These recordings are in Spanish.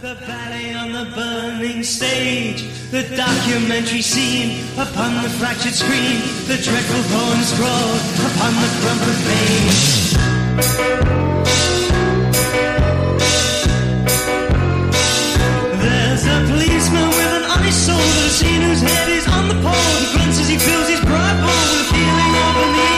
The ballet on the burning stage, the documentary scene upon the fractured screen, the dreadful poem scrawled upon the crumpled page. There's a policeman with an honest soul has seen whose head is on the pole. He grunts as he fills his bride bowl with a feeling of.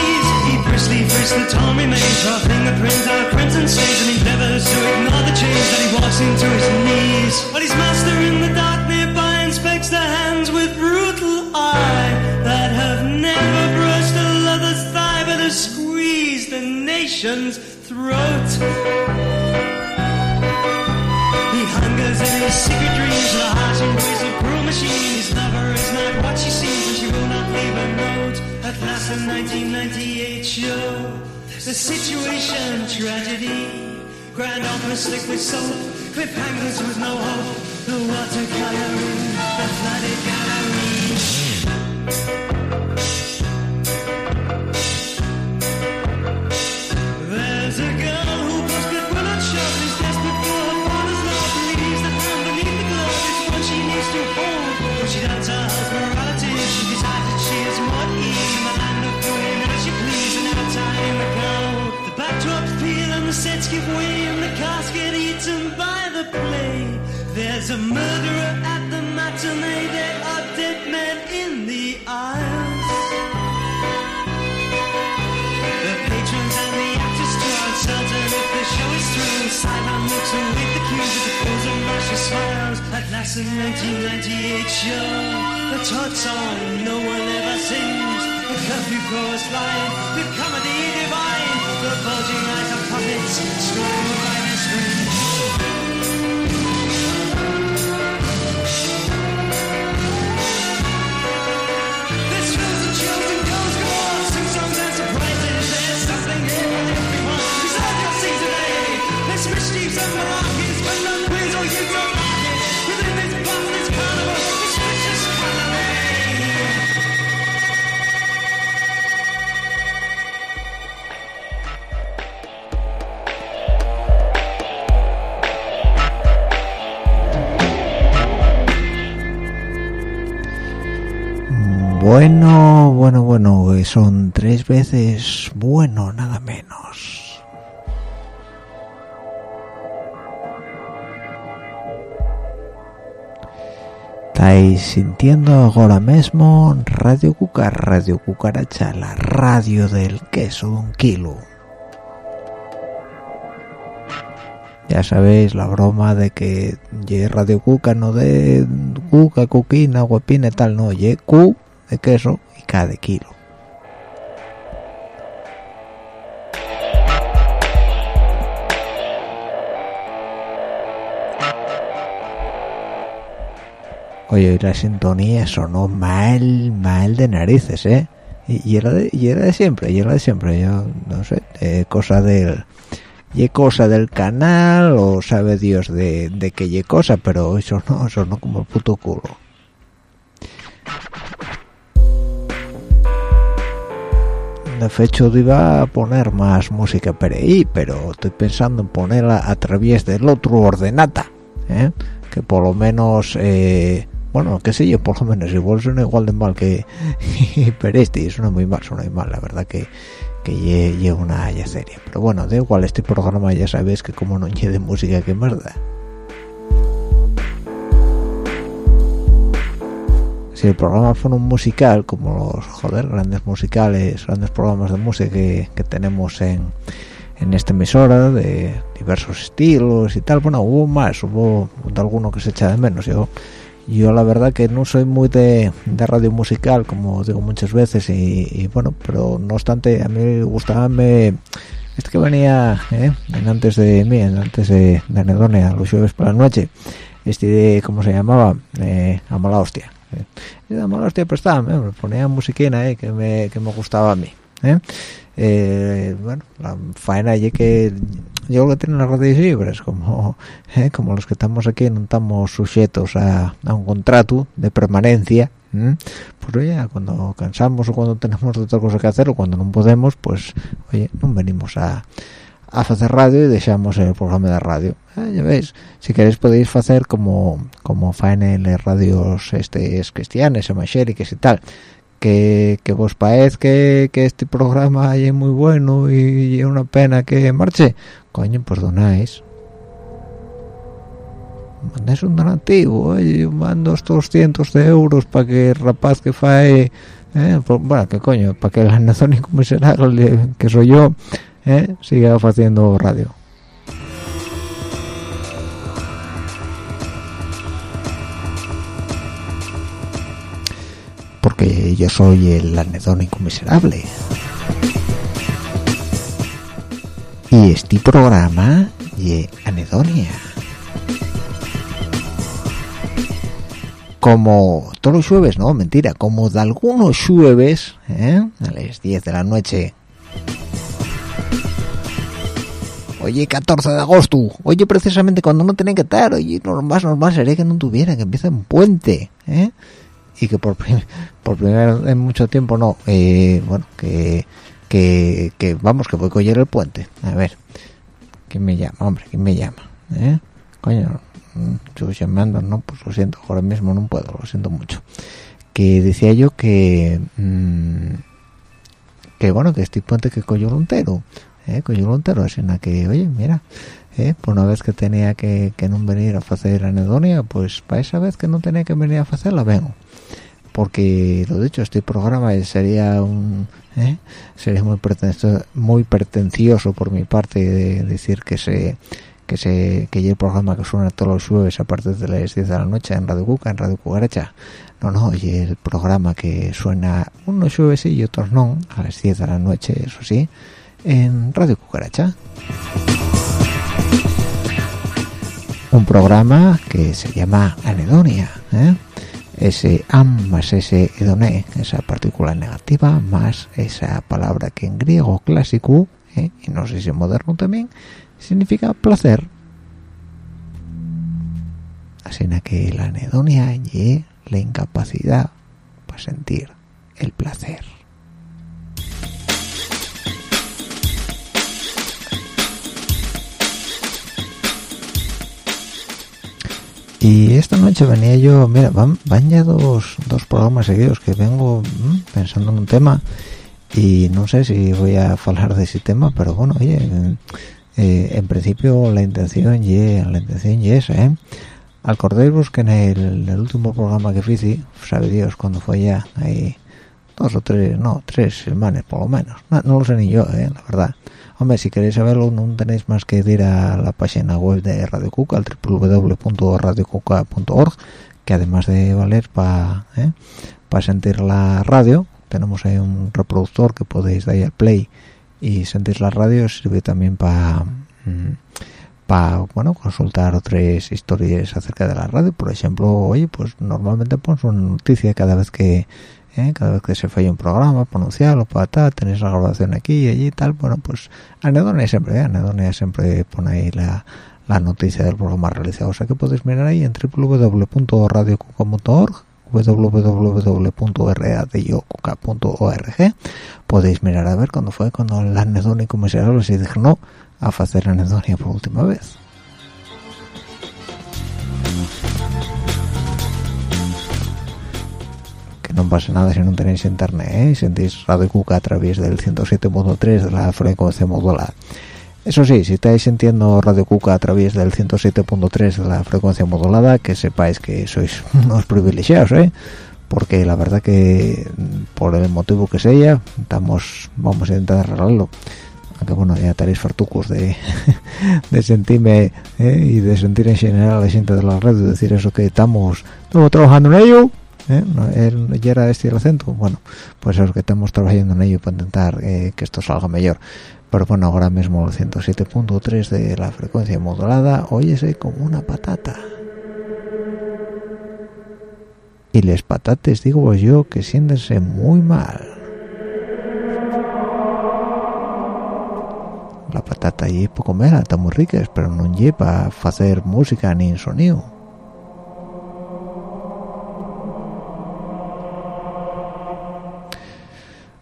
He briskly the torn remains, draw fingerprints prints and stains, and endeavors to ignore the change that he walks into his knees. But his master in the dark nearby inspects the hands with brutal eye that have never brushed a lover's thigh, but have squeezed the nation's throat. He hungers in his secret dreams, the harsh embrace of cruel machine. His lover is not what she seems, a note. At last, the 1998 show. The situation, tragedy. Grand opera slick with soap. Cliffhangers with no hope. The watercolor in the flooded gallery. Play. There's a murderer at the matinee. There are dead men in the aisles. The patrons and the actors are uncertain if the show is through. Sideline looks and with the cues of the pose and rushes smiles. At last, the 1998 show. The Todd song no one ever sings. The curfew chorus line. The comedy divine. The bulging eyes of puppets. By Bueno, bueno, bueno, que son tres veces bueno, nada menos. Estáis sintiendo ahora mismo Radio Cucar, Radio Cucaracha, la radio del queso de un kilo. Ya sabéis la broma de que ye Radio Cuca no de Cuca, Cuquina, Guapina tal, no, ye Q de queso y de kilo. Oye, y la sintonía sonó mal, mal de narices, ¿eh? Y, y era, de, y era de siempre, y era de siempre, yo no sé, cosa del... Y cosa del canal, o sabe Dios de, de qué ye cosa, pero eso no, eso no como el puto culo. De hecho, iba a poner más música por ahí, pero estoy pensando en ponerla a través del otro ordenata, ¿eh? que por lo menos, eh, bueno, qué sé yo, por lo menos igual suena igual de mal que pero este, suena muy mal, suena muy mal, la verdad que que lleva una ya serie. Pero bueno, da igual, este programa ya sabéis que como no lleve de música, que merda. si el programa fuera un musical como los joder grandes musicales grandes programas de música que, que tenemos en en esta emisora de diversos estilos y tal bueno hubo más hubo alguno que se echa de menos yo yo la verdad que no soy muy de, de radio musical como digo muchas veces y, bueno pero no obstante a mí gustaba me este que venía ¿eh? antes de mí antes de, de Anedonia los jueves por la noche este de cómo se llamaba eh, a mala hostia eh. a mala hostia pues estaba me ponía musiquina eh, que me que me gustaba a mí ¿eh? Bueno, la faena y que yo lo que tienen las radios libres, como eh, como los que estamos aquí no estamos sujetos a, un contrato de permanencia, pues oye, cuando cansamos o cuando tenemos otra cosa que hacer o cuando no podemos, pues oye, no venimos a, a hacer radio y dejamos el programa de radio. Eh, ya veis, si queréis podéis hacer como como faena en las radios este, cristianas, evangélicas y tal, que, que vos parece que, este programa es muy bueno y es una pena que marche, coño, pues donáis. Mandáis un donativo, ¿eh? yo mando estos cientos de euros para que el rapaz que fae, eh, pues, bueno, que coño, para que el anazónico miserable que soy yo, eh, siga haciendo radio. Porque yo soy el anedónico miserable. Y este programa y anedonia. Como todos los jueves, no, mentira, como de algunos jueves, ¿eh? a las 10 de la noche. Oye, 14 de agosto, oye, precisamente cuando no tenía que estar, oye, normal, normal sería que no tuviera, que empiece un puente, ¿eh? Y que por, por primera vez en mucho tiempo no eh, bueno que, que, vamos que voy a coger el puente. A ver quién me llama hombre quién me llama ¿Eh? coño yo llamando no pues lo siento ahora mismo no puedo lo siento mucho. Que decía yo que mmm, que bueno que este puente que un entero ¿eh? un entero así en que oye mira ¿eh? por una vez que tenía que, que no venir a hacer anedonia pues para esa vez que no tenía que venir a hacerla vengo porque lo dicho este programa sería un ¿eh? sería muy pretencioso, muy pretencioso por mi parte de decir que se que se que el programa que suena todos los jueves a partir de las 10 de la noche en Radio Cuca, en Radio Cucaracha. No, no, y el programa que suena unos jueves y otros no, a las 10 de la noche, eso sí, en Radio Cucaracha. Un programa que se llama Anedonia, ¿eh? ese am más ese edoné, esa partícula negativa, más esa palabra que en griego clásico, ¿eh? y no sé si en moderno también, significa placer. Así que la anedonia y la incapacidad para sentir el placer. Y esta noche venía yo mira van, van ya dos, dos programas seguidos que vengo mm, pensando en un tema y no sé si voy a hablar de ese tema pero bueno oye eh, en principio la intención y la intención y es ¿eh? acordaros que en el, último programa que hice sabe Dios cuando fue ya ahí dos o tres no tres semanas por lo menos no, no lo sé ni yo ¿eh? la verdad Hombre, si queréis saberlo, no tenéis más que ir a la página web de Radio Cuca, al www.radiocuca.org, que además de valer para ¿eh? sentir la radio, tenemos ahí un reproductor que podéis dar al play y sentir la radio, sirve también para mm, para bueno consultar otras historias acerca de la radio por ejemplo oye pues normalmente pones una noticia cada vez que ¿eh? cada vez que se falla un programa, pronunciarlo, para tenéis la grabación aquí y allí y tal, bueno, pues Anedonia siempre, ¿eh? Anedonia siempre pone ahí la, la noticia del programa realizado, o sea que podéis mirar ahí en www.radiocuca.org www.radiocuca.org podéis mirar a ver cuándo fue cuando el anedónico miserable se dijo no a hacer anedonia por última vez no pasa nada si no tenéis internet ¿eh? y sentís Radio Cuca a través del 107.3 de la frecuencia modulada. Eso sí, si estáis sintiendo Radio Cuca a través del 107.3 de la frecuencia modulada, que sepáis que sois unos privilegiados, ¿eh? porque la verdad que por el motivo que sea estamos vamos a intentar arreglarlo aunque bueno ya estaréis fartucos de, de sentirme ¿eh? y de sentir en general a la gente de la red decir eso que estamos, estamos trabajando en ello ¿eh? No, ya era este el acento bueno pues es que estamos trabajando en ello para intentar eh, que esto salga mejor pero bueno ahora mismo el 107.3 de la frecuencia modulada óyese como una patata y les patates digo yo que siéntense muy mal la patata allí poco mera, está muy rica, pero no lleva a hacer música ni sonido.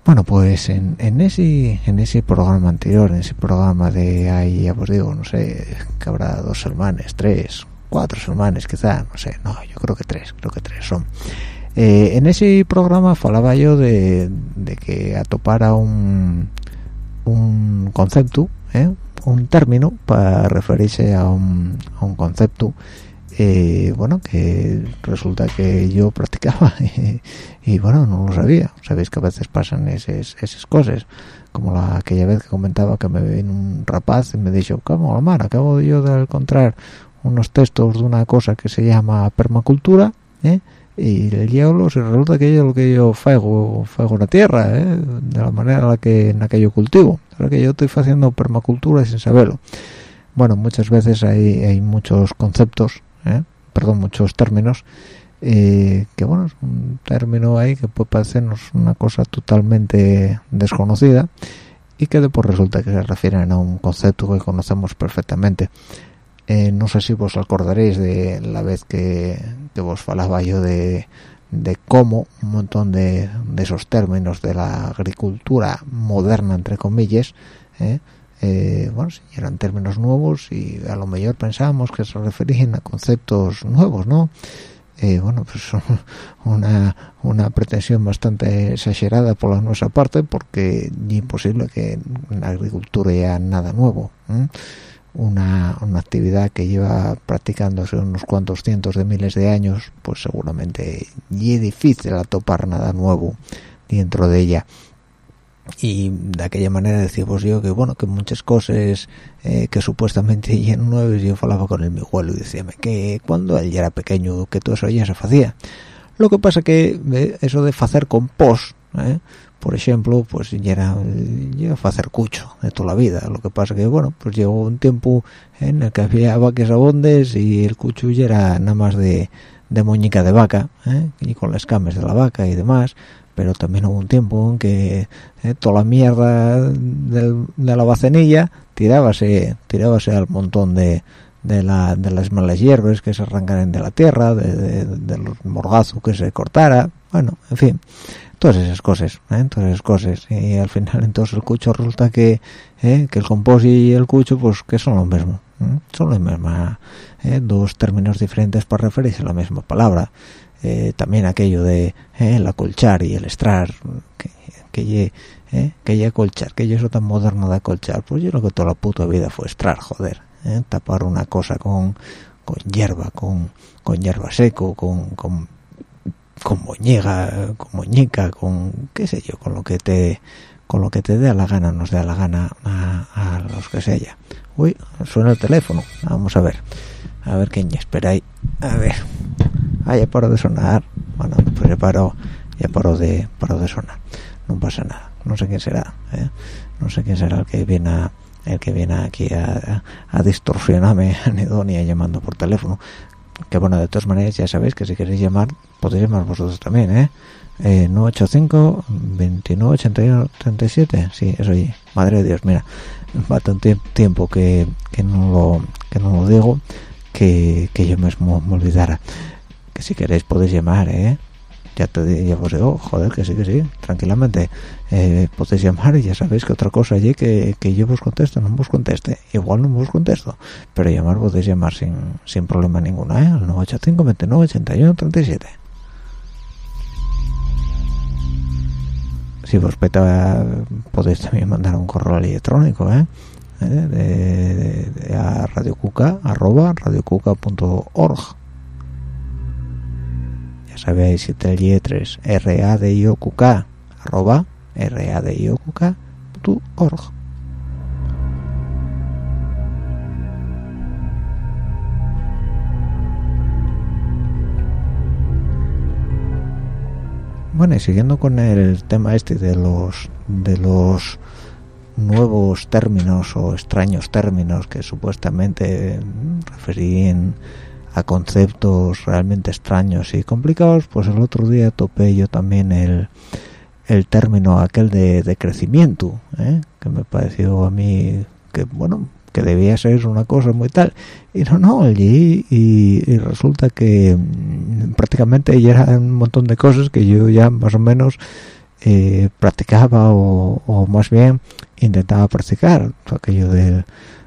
Bueno, pues en, en, ese en ese programa anterior, en ese programa de ahí, ya os digo, no sé, que habrá dos hermanes, tres, cuatro hermanes quizá, no sé, no, yo creo que tres, creo que tres son. Eh, en ese programa falaba yo de, de que atopara un, un concepto, ¿eh? un término para referirse a un, a un concepto eh, bueno que resulta que yo practicaba y, bueno no lo sabía. Sabéis que a veces pasan esas, esas cosas. Como la, aquella vez que comentaba que me vino un rapaz y me dijo ¿cómo mar acabo yo de encontrar unos textos de una cosa que se llama permacultura ¿eh? y el diablo se resulta que yo lo que yo faigo faigo la tierra ¿eh? de la manera en la que en la que yo cultivo. Pero que yo estoy haciendo permacultura sin saberlo bueno muchas veces hay, hay muchos conceptos ¿eh? perdón muchos términos eh, que bueno es un término ahí que puede parecernos una cosa totalmente desconocida y que después resulta que se refieren a un concepto que conocemos perfectamente eh, no sé si vos acordaréis de la vez que, que vos falaba yo de, de cómo un montón de, de, esos términos de la agricultura moderna entre comillas eh, bueno si eran términos nuevos y a lo mejor pensábamos que se referían a conceptos nuevos no eh, bueno pues una, una pretensión bastante exagerada por la nuestra parte porque es imposible que en la agricultura haya nada nuevo una, una, actividad que lleva practicándose unos cuantos cientos de miles de años, pues seguramente y es difícil atopar nada nuevo dentro de ella. Y de aquella manera decimos yo que bueno, que muchas cosas eh, que supuestamente eran nuevas, yo hablaba con el mi abuelo y decíame que cuando él ya era pequeño, que todo eso ya se hacía. Lo que pasa que eso de hacer compost, eh, por ejemplo, pues ya era, ya hacer cucho de toda la vida. Lo que pasa que, bueno, pues llegó un tiempo en el que había vacas abondes y el cucho ya era nada más de, de moñica de vaca, ¿eh? y con las cames de la vaca y demás. Pero también hubo un tiempo en que ¿eh? toda la mierda del, de la bacenilla tirábase, tirábase al montón de, de, la, de las malas hierbas que se arrancaran de la tierra, de, de, los que se cortara, bueno, en fin todas esas cosas ¿eh? todas esas cosas y al final entonces el cucho resulta que ¿eh? que el compost y el cucho pues que son lo mismo ¿eh? son la misma ¿eh? dos términos diferentes para referirse a la misma palabra eh, también aquello de ¿eh? el acolchar y el estrar que que ye, que ye colchar que eso tan moderno de acolchar pues yo lo que toda la puta vida fue estrar joder tapar una cosa con con hierba con con hierba seco con, con con moñiga, con moñica, con qué sé yo, con lo que te con lo que te dé la gana, nos dé la gana a, a los que sea. Uy, suena el teléfono. Vamos a ver. A ver quién espera ahí. A ver. Ah, ya paró de sonar. Bueno, pues ya paró, ya paró de, paró de sonar. No pasa nada. No sé quién será. ¿eh? No sé quién será el que viene a, el que viene aquí a, a, a distorsionarme llamando por teléfono que bueno de todas maneras ya sabéis que si queréis llamar podéis llamar vosotros también eh, eh 985 29 81 37 sí eso y madre de dios mira va tanto tiempo que, que no lo que no lo digo que, que yo mismo me olvidara que si queréis podéis llamar eh ya te ya os digo joder que sí que sí tranquilamente eh, podéis llamar y ya sabéis que otra cosa allí que, que yo vos contesto no vos conteste igual no vos contesto pero llamar podéis llamar sin, sin problema ninguno ¿eh? al 985 29 81 37 si vos peta podéis también mandar un correo electrónico ¿eh? ¿Eh? De, de, de, a radiocuca arroba radiocuca.org sabéis siete letras r a d i o q k arroba r a d i o q k tu org. Bueno y siguiendo con el tema este de los de los nuevos términos o extraños términos que supuestamente referían a conceptos realmente extraños y complicados, pues el otro día topé yo también el, el término aquel de, de crecimiento, ¿eh? que me pareció a mí que, bueno, que debía ser una cosa muy tal. Y no, no, allí y, resulta que mm, prácticamente ya eran un montón de cosas que yo ya más o menos eh, practicaba o, o, más bien intentaba practicar. Aquello de,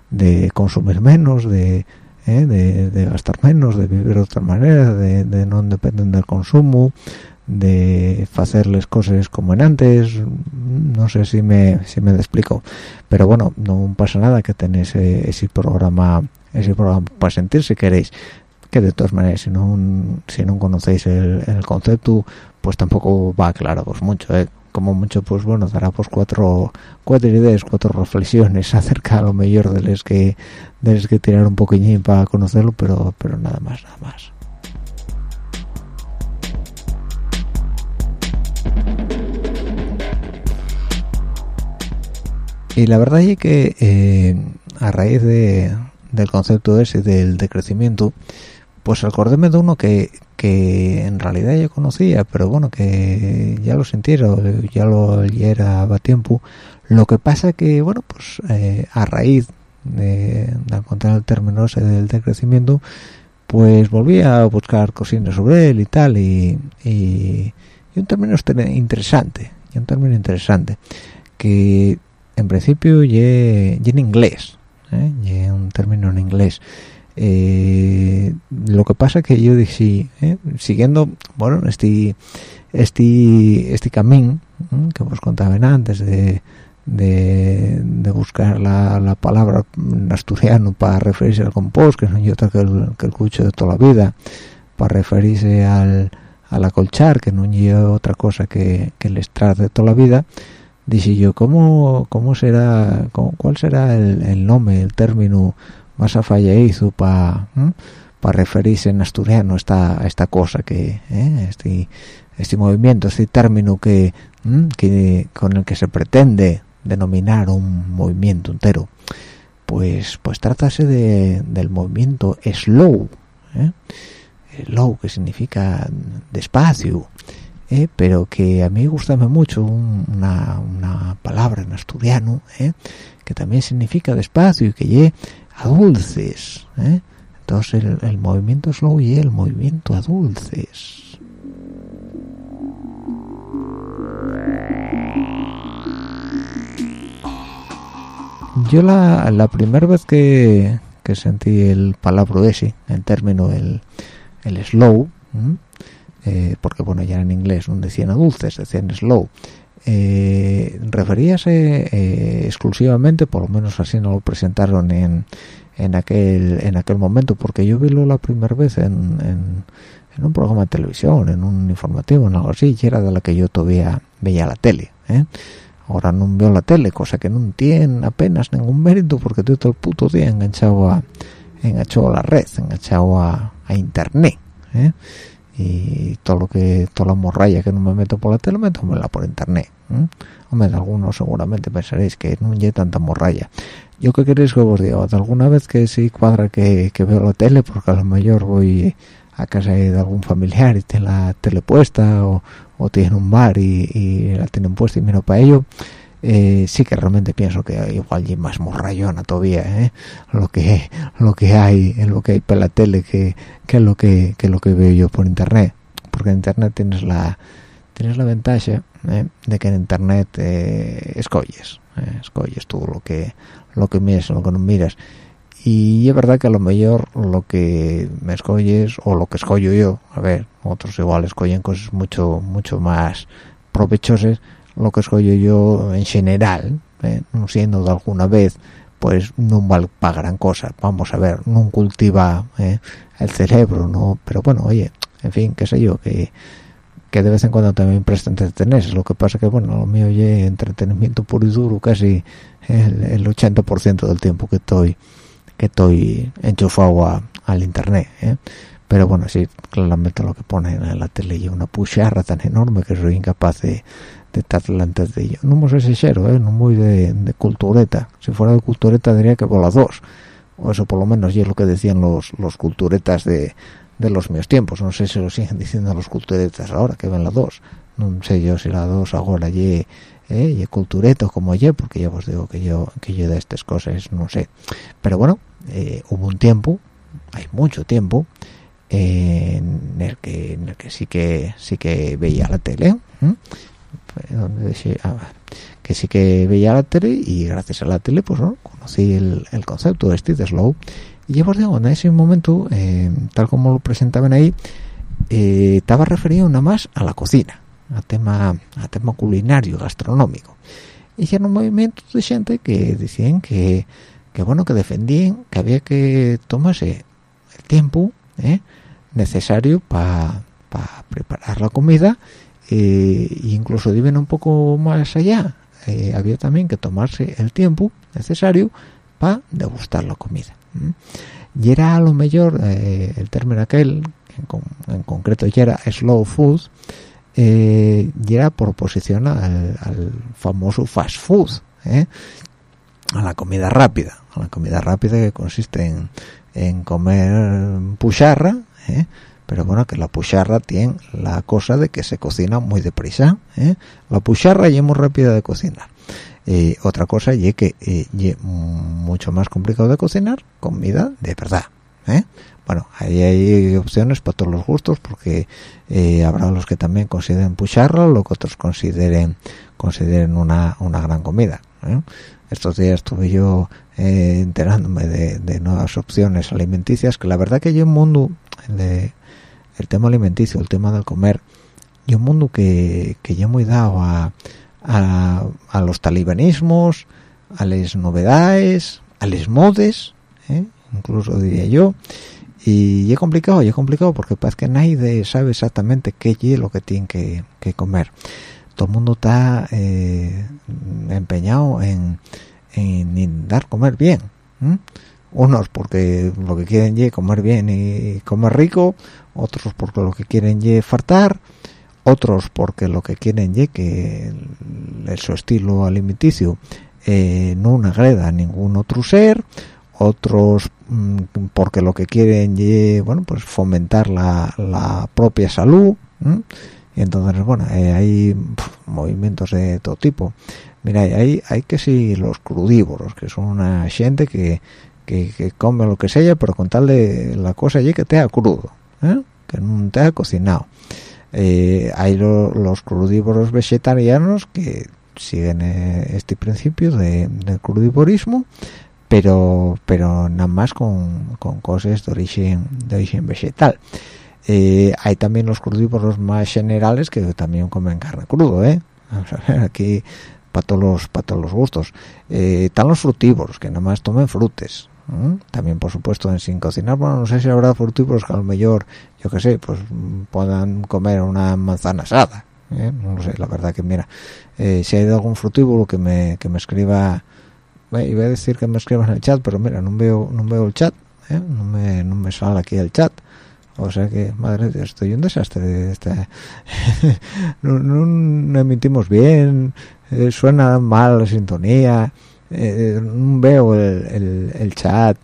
de consumir menos, de ¿eh? de, gastar menos, de vivir de otra manera, de, no depender del consumo, de hacerles cosas como en antes, no sé si me, si me explico, pero bueno, no pasa nada que tenéis ese, programa ese programa para sentir si queréis que de todas maneras si no si no conocéis el, concepto pues tampoco va a aclararos mucho ¿eh? Como mucho pues bueno dará pues cuatro cuatro ideas cuatro reflexiones acerca a lo mejor de los que de los que tirar un poquillín para conocerlo pero pero nada más nada más. Y la verdad es que eh, a raíz de, del concepto ese del decrecimiento pues acordéme de uno que, que en realidad yo conocía, pero bueno, que ya lo sintieron, ya lo era a tiempo. Lo que pasa que, bueno, pues eh, a raíz de, encontrar el término del decrecimiento, pues volví a buscar cositas sobre él y tal, y, y, un término interesante, y un término interesante, que en principio y en inglés, ¿eh? un término en inglés, eh, lo que pasa que yo dije ¿eh? siguiendo bueno este este este camino que os contaba antes de, de, buscar la, la, palabra asturiano para referirse al compost que no hay otra que el, que el cucho de toda la vida para referirse al, al acolchar que no hay otra cosa que, el estrar de toda la vida dije yo cómo cómo será cuál será el nombre el término más a hizo para para referirse en asturiano esta esta cosa que ¿eh? este este movimiento este término que, que con el que se pretende denominar un movimiento entero pues pues trátase de, del movimiento slow ¿eh? slow que significa despacio ¿eh? pero que a mí gusta mucho una, una palabra en asturiano que también significa despacio y que ye a dulces ¿eh? entonces el, movimiento slow y el movimiento a dulces yo la, la primera vez que, que sentí el palabra ese en término el, el slow eh, porque bueno ya en inglés no decían a dulces decían slow eh, referíase eh, exclusivamente, por lo menos así no lo presentaron en, en aquel en aquel momento, porque yo vi la primera vez en, en, un programa de televisión, en un informativo, en algo así, y era de la que yo todavía veía la tele. ¿eh? Ahora no veo la tele, cosa que no tiene apenas ningún mérito, porque todo el puto día enganchado a, enganchado a la red, enganchado a, a internet. ¿eh? Y todo lo que toda la morralla que no me meto por la tele me tomo por internet hombre algunos seguramente pensaréis que no hay tanta morralla. Yo qué queréis que os diga alguna vez que sí cuadra que, veo la tele porque a lo mejor voy a casa de algún familiar y tiene la tele puesta o, o tiene un bar y, la tienen puesta y miro para ello eh, sí que realmente pienso que igual hay más morrayona todavía ¿eh? lo que lo que hay en lo que hay para la tele que, que lo que, que lo que veo yo por internet porque en internet tienes la tienes la ventaja ¿eh? de que en internet eh, escoges escoges tú lo que lo que miras lo que no miras y es verdad que a lo mejor lo que me escoges o lo que escojo yo a ver otros igual escogen cosas mucho mucho más provechosas lo que escojo yo en general ¿eh? no siendo de alguna vez pues no vale para gran cosa vamos a ver no cultiva ¿eh? el cerebro no pero bueno oye en fin qué sé yo que que de vez en cuando también presta entretenerse lo que pasa que bueno lo mío es entretenimiento puro y duro casi el, 80% del tiempo que estoy que estoy enchufado al internet ¿eh? Pero bueno sí claramente lo que ponen en la tele y una pucharra tan enorme que soy incapaz de, estar delante de ello no muy sincero ¿eh? no muy de, de, cultureta. Si fuera de cultureta diría que por las dos. O eso por lo menos y es lo que decían los los culturetas de de los míos tiempos. No sé si lo siguen diciendo los culturetas ahora que ven la dos. No sé yo si la dos ahora y eh, y cultureto como yo porque ya os digo que yo que yo de estas cosas no sé. Pero bueno eh, hubo un tiempo hay mucho tiempo en el que en el que sí que sí que veía la tele ah, que sí que veía la tele y gracias a la tele pues ¿no? conocí el, el concepto de Steve Slow y ya os digo, en ese momento, eh, tal como lo presentaban ahí, eh, estaba referido nada más a la cocina, a tema, a tema culinario, gastronómico. Y ya un movimiento de gente que decían que, que bueno, que defendían que había que tomarse el tiempo eh, necesario para preparar la comida e incluso viven un poco más allá había también que tomarse el tiempo necesario para degustar la comida y era lo mejor eh, el término aquel en, concreto ya era slow food eh, y era por oposición al, famoso fast food ¿eh? a la comida rápida a la comida rápida que consiste en, en comer pucharra pero bueno que la pucharra tiene la cosa de que se cocina muy deprisa la pucharra es muy rápida de cocinar. Eh, otra cosa y que eh, mucho más complicado de cocinar comida de verdad ¿eh? bueno ahí hay opciones para todos los gustos porque habrá los que también consideren pucharla lo que otros consideren consideren una, una gran comida estos días estuve yo enterándome de, nuevas opciones alimenticias que la verdad que yo un mundo de, el tema alimenticio el tema del comer y un mundo que, que yo muy dado a a, los talibanismos, a las novedades, a las modes, ¿eh? incluso diría yo, y es complicado, y es complicado porque parece que nadie sabe exactamente qué es lo que tiene que, comer. Todo el mundo está eh, empeñado en, en, dar comer bien. Unos porque lo que quieren es comer bien y comer rico, otros porque lo que quieren es fartar, otros porque lo que quieren es que su estilo alimenticio eh, no agreda a ningún otro ser otros mm, porque lo que quieren es bueno pues fomentar la, propia salud entonces bueno eh, hay movimientos de todo tipo. Mira hay hay que si los crudívoros que son una gente que, que, come lo que sea pero con tal de la cosa allí que te ha crudo ¿eh? que no te ha cocinado. Eh, hay los crudívoros vegetarianos que siguen este principio de, del pero pero nada más con, cosas de origen de origen vegetal eh, hay también los crudívoros más generales que también comen carne crudo ¿eh? vamos a ver aquí para todos los para todos los gustos están los frutívoros que nada más tomen frutes también por supuesto en sin cocinar bueno no sé si habrá frutívoros que a lo mejor yo qué sé pues puedan comer una manzana asada ¿eh? no lo sé la verdad que mira eh, si hay algún frutíbulo que me que me escriba iba a decir que me escriba en el chat pero mira no veo no veo el chat ¿eh? no me no me sale aquí el chat o sea que madre Dios, estoy un desastre este no, no, emitimos bien suena mal la sintonía eh, veo el, el, chat.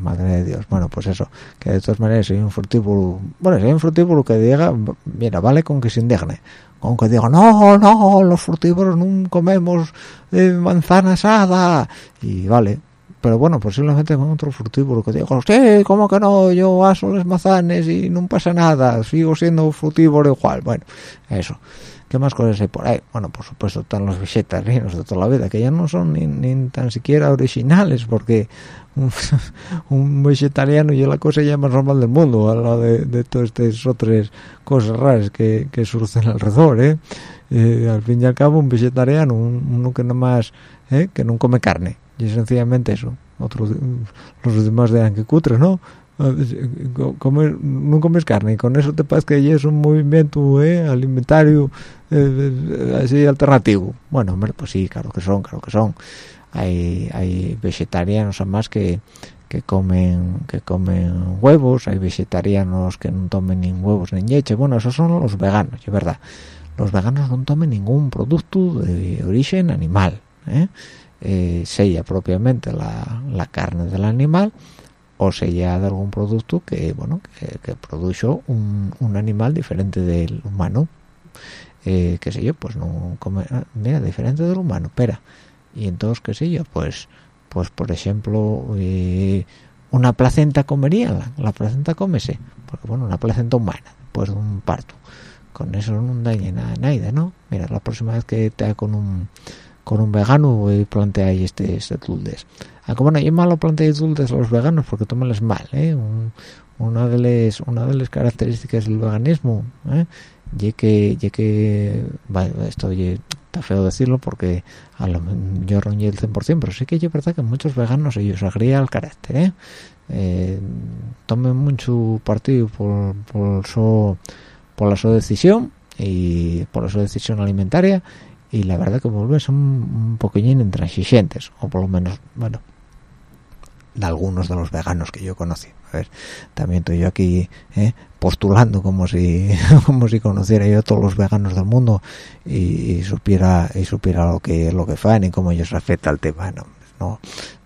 Madre de Dios. Bueno pues eso que de todas maneras hay un frutíbulo bueno hay un frutíbulo que diga mira vale con que se indigne con que diga no no los frutíbulos no comemos eh, manzana asada y vale pero bueno posiblemente con otro frutíbulo que diga sí como que no yo aso las manzanas y no pasa nada sigo siendo frutívoro igual bueno eso ¿Qué más cosas hay por ahí? Bueno, por supuesto están los vegetarianos de toda la vida, que ya no son ni, tan siquiera originales, porque un, vegetariano y la cosa ya más normal del mundo, a lo de, todas estas otras cosas raras que, que surgen alrededor, ¿eh? ¿eh? Al fin y al cabo, un vegetariano, uno que nada más, ¿eh? que no come carne, y sencillamente eso otros los demás dirán que cutre no ah, eh, comer, no comes carne y con eso te pasa que ya es un movimiento ¿eh? alimentario eh, eh, así alternativo bueno hombre pues sí claro que son claro que son hay hay vegetarianos además que que comen que comen huevos, hay vegetarianos que no tomen ni huevos ni leche, bueno, esos son los veganos, es verdad. Los veganos no tomen ningún producto de origen animal, ¿eh? Eh sella propiamente la, la carne del animal o sella de algún producto que bueno que, produjo un, un, animal diferente del humano. Eh, qué sé yo pues no come ah, mira diferente del humano espera. Y entonces qué sé yo pues pues por ejemplo eh, una placenta comería la, la placenta cómese porque bueno una placenta humana pues un parto. Con eso no daña nada nadie no mira la próxima vez que te con un con un vegano voy plantear este este dulces aunque bueno yo malo plantear dulces a los veganos porque tomanles mal ¿eh? una de las una de las características del veganismo ¿eh? y que y que esto está feo decirlo porque a lo, yo roñé el 100% pero sí que es verdad que muchos veganos ellos agría el carácter ¿eh? eh tomen mucho partido por por su por la su decisión y por la su decisión alimentaria y la verdad que vuelven son un poquillín intransigentes o por lo menos bueno de algunos de los veganos que yo conocí a ver, también estoy yo aquí ¿eh? postulando como si como si conociera yo a todos los veganos del mundo y, supiera y supiera lo que lo que fan y cómo ellos afecta el tema no, no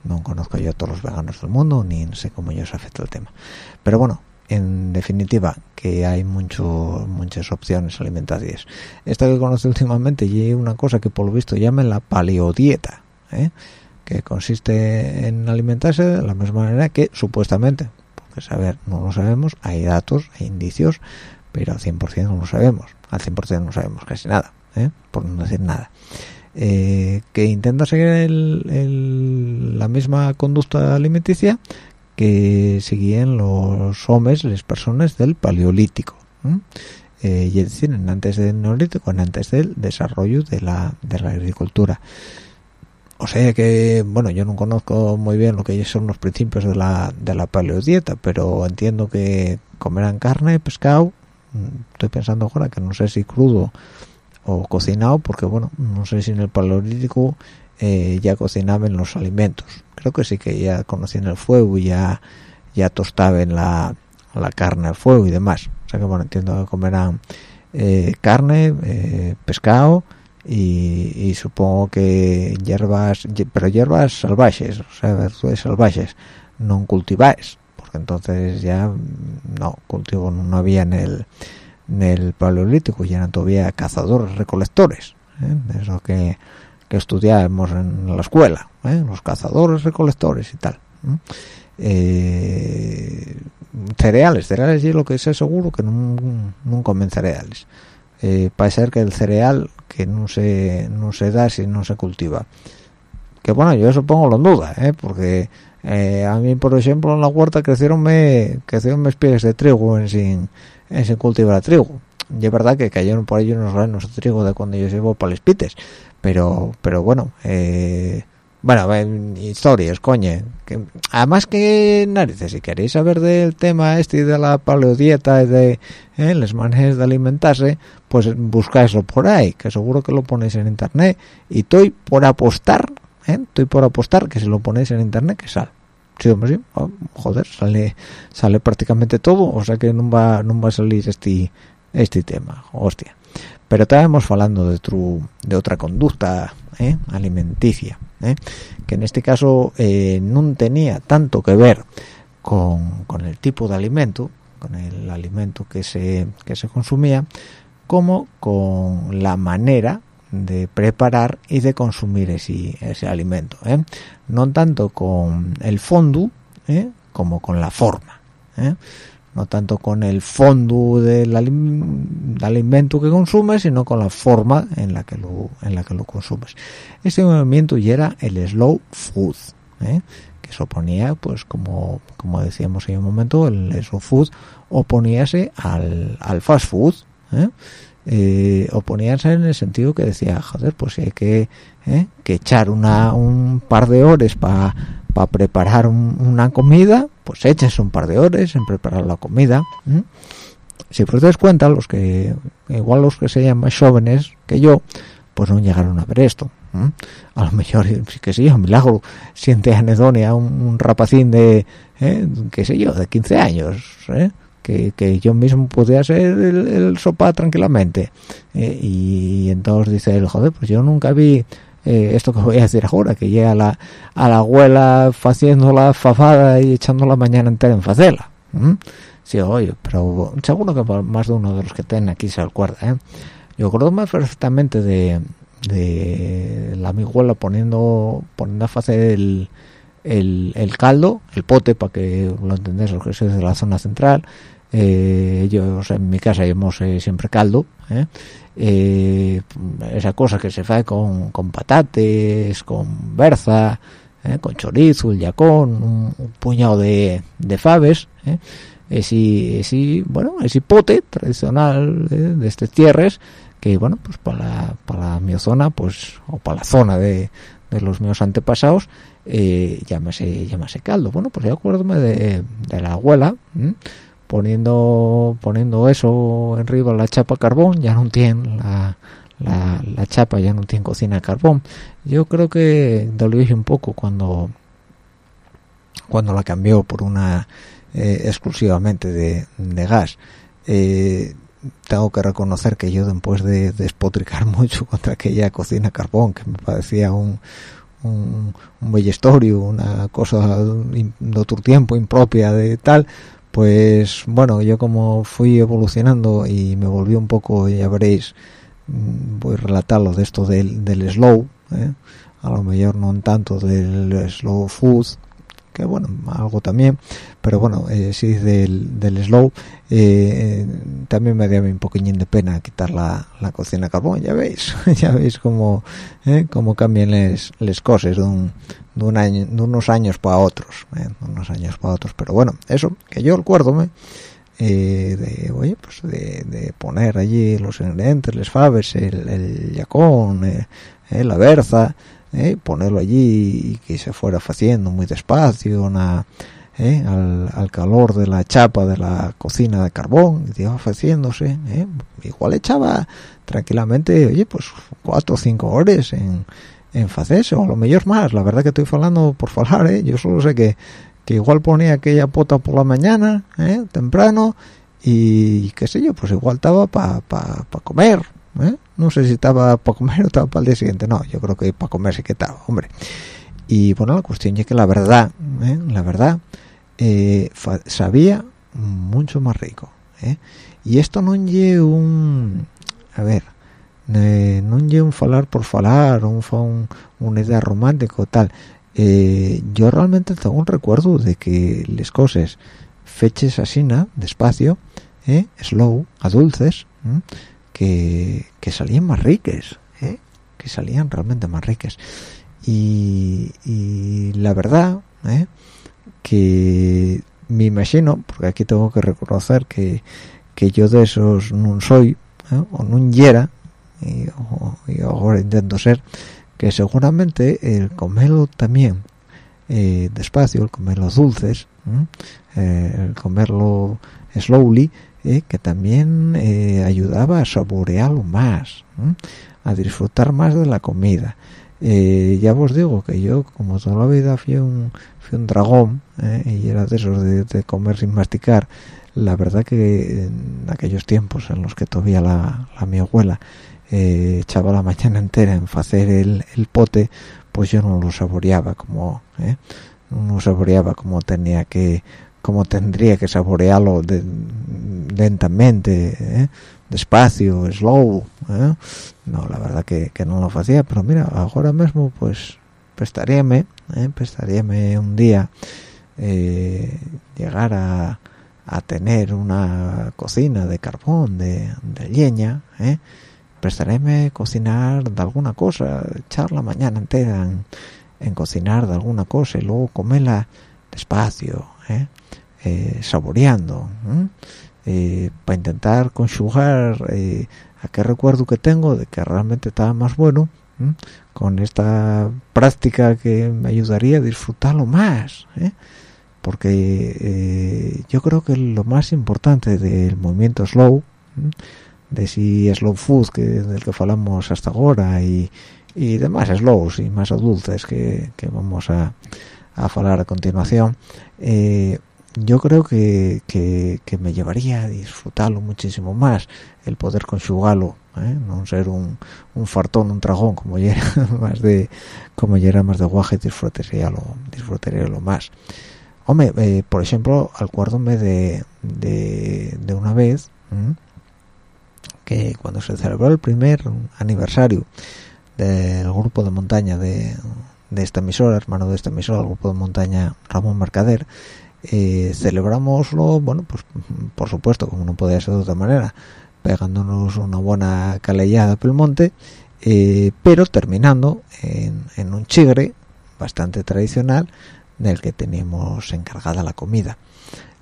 no conozco yo a todos los veganos del mundo ni sé cómo ellos afecta el tema pero bueno en definitiva que hay mucho, muchas opciones alimentarias esta que conocí últimamente y una cosa que por lo visto llaman la paleodieta ¿eh? que consiste en alimentarse de la misma manera que supuestamente porque saber no lo sabemos hay datos hay indicios pero al 100% no lo sabemos al 100% no sabemos casi nada ¿eh? por no decir nada eh, que intenta seguir la misma conducta alimenticia que seguían los hombres, las personas del paleolítico. Eh, y es decir, antes del neolítico, antes del desarrollo de la, de la agricultura. O sea que, bueno, yo no conozco muy bien lo que son los principios de la, de la paleodieta, pero entiendo que comerán carne, pescado, mm, estoy pensando ahora que no sé si crudo o cocinado, porque bueno, no sé si en el paleolítico eh, ya cocinaban los alimentos creo que sí que ya conocían el fuego y ya ya tostaban la, la carne al fuego y demás o sea que bueno entiendo que comerán eh, carne eh, pescado y, supongo que hierbas pero hierbas salvajes o sea verduras salvajes no cultiváis porque entonces ya no cultivo no había en el en el paleolítico ya eran todavía cazadores recolectores ¿eh? eso que que estudiábamos en la escuela, ¿eh? los cazadores, recolectores y tal. Eh, cereales, cereales y lo que sé seguro que no, comen cereales. Eh, parece ser que el cereal que no se no se da si no se cultiva. Que bueno, yo eso pongo en duda, ¿eh? porque a mí, por ejemplo, en la huerta crecieron me crecieron mis pies de trigo en sin, en sin cultivar trigo. Y es verdad que cayeron por ahí unos granos de trigo de cuando yo llevo para los pites pero pero bueno eh, bueno historias coño que, además que narices si queréis saber del tema este de la paleodieta y de eh, las maneras de alimentarse pues buscáislo por ahí que seguro que lo ponéis en internet y estoy por apostar ¿eh? estoy por apostar que si lo ponéis en internet que sale sí, hombre, sí. Oh, joder sale sale prácticamente todo o sea que no va no va a salir este este tema hostia pero estábamos hablando de, de otra conducta ¿eh? alimenticia ¿eh? que en este caso eh, no tenía tanto que ver con, el tipo de alimento con el alimento que se que se consumía como con la manera de preparar y de consumir ese, ese alimento no tanto con el fondo como con la forma no tanto con el fondo del alimento que consumes, sino con la forma en la que lo, en la que lo consumes. Este movimiento ya era el slow food, ¿eh? que se oponía, pues como, como decíamos en un momento, el slow food oponíase al, al fast food, ¿eh? eh en el sentido que decía, joder, pues si hay que, ¿eh? que echar una, un par de horas para preparar una comida, pues échense un par de horas en preparar la comida si os das cuenta los que igual los que sean más jóvenes que yo pues no llegaron a ver esto a lo mejor sí que sí un milagro siente anedonia un, un rapacín de ¿eh? qué sé yo de 15 años ¿eh? que, yo mismo podía ser el, el sopá tranquilamente ¿eh? y entonces dice el joder pues yo nunca vi eh, esto que voy a decir ahora, que llega la, a la abuela haciendo la fafada y echando la mañana entera en facela. Sí, oye, pero seguro que más de uno de los que tienen aquí se acuerda, ¿eh? Yo acuerdo más perfectamente de, de la abuela poniendo, poniendo a hacer el, el, caldo, el pote, para que lo entendáis, lo que es de la zona central. Eh, en mi casa llevamos eh, siempre caldo. Eh, esa cosa que se hace con, con patates, con berza, eh, con chorizo, el yacón, un, puñado de, de faves, eh, ese, ese, bueno, ese pote tradicional de, estas tierras que, bueno, pues para, para mi zona, pues, o para la zona de, de los míos antepasados, eh, llámase, llámase caldo. Bueno, pues yo acuérdome de, de la abuela. Poniendo poniendo eso arriba la chapa carbón ya no tiene la, la, chapa ya no tiene cocina carbón. Yo creo que dolió un poco cuando cuando la cambió por una eh, exclusivamente de, de gas. Eh, tengo que reconocer que yo después de despotricar mucho contra aquella cocina carbón que me parecía un un, un bellestorio, una cosa de otro tiempo impropia de tal, pues bueno yo como fui evolucionando y me volví un poco ya veréis voy a relatarlo de esto del, del slow ¿eh? a lo mejor no tanto del slow food que bueno algo también pero bueno eh, sí del, del slow eh, también me dio un poquillín de pena quitar la, la cocina a carbón ya veis ya veis cómo ¿eh? cómo cambian las cosas de un, de, un año, de unos años para otros ¿eh? unos años para otros. Pero bueno eso que yo recuerdo eh, de oye pues de, de, poner allí los ingredientes les faves el, el yacón eh, eh, la berza eh, ponerlo allí y que se fuera haciendo muy despacio una eh, al, al, calor de la chapa de la cocina de carbón y iba haciéndose eh, igual echaba tranquilamente oye pues cuatro o cinco horas en en o a lo mejor más la verdad que estoy hablando por falar ¿eh? yo solo sé que, que igual ponía aquella pota por la mañana ¿eh? temprano y qué sé yo pues igual estaba para pa, pa comer ¿eh? no sé si estaba para comer o estaba para el día siguiente no yo creo que para comer sí que estaba hombre y bueno la cuestión es que la verdad ¿eh? la verdad eh, sabía mucho más rico ¿eh? y esto no lleva un a ver eh, un falar por falar un, un una idea romántica tal. Eh, yo realmente tengo un recuerdo de que las cosas feches así despacio eh, slow a dulces que, que, salían más ricas ¿eh? que salían realmente más ricas y, y la verdad ¿eh? que me imagino porque aquí tengo que reconocer que, que yo de esos no soy o no yera y, ahora intento ser que seguramente el comerlo también eh, despacio el comerlo dulces eh, el comerlo slowly eh, que también eh, ayudaba a saborearlo más a disfrutar más de la comida. Ya os digo que yo como toda la vida fui un, fui un dragón y era de esos de, de, comer sin masticar la verdad que en aquellos tiempos en los que todavía la, la mi abuela eh, echaba la mañana entera en hacer el, el, pote pues yo no lo saboreaba como eh, no saboreaba como tenía que como tendría que saborearlo de, lentamente ¿eh? despacio slow ¿eh? no la verdad que, que, no lo hacía pero mira ahora mismo pues prestaríame ¿eh? prestaríame un día eh, llegar a, a tener una cocina de carbón de, de leña ¿eh? Prestaréme cocinar de alguna cosa echar la mañana entera en, en cocinar de alguna cosa y luego comerla despacio ¿eh? Eh, saboreando eh, para intentar conjugar eh, aquel recuerdo que tengo de que realmente estaba más bueno ¿eh? con esta práctica que me ayudaría a disfrutarlo más porque eh, yo creo que lo más importante del movimiento slow de si slow food que del que hablamos hasta ahora y, y demás slows y más dulces que, que vamos a, a hablar a continuación eh, yo creo que, que, me llevaría a disfrutarlo muchísimo más el poder conjugarlo ¿eh? no ser un, un fartón un tragón como ya más de como ya era más de guaje disfrutaría lo disfrutaría lo más hombre eh, por ejemplo acuérdome de, de, de una vez que cuando se celebró el primer aniversario del grupo de montaña de, de esta emisora hermano de esta emisora el grupo de montaña Ramón Mercader eh, celebramoslo, bueno, pues por supuesto, como no podía ser de otra manera, pegándonos una buena calellada por el monte, eh, pero terminando en, un chigre bastante tradicional del que teníamos encargada la comida.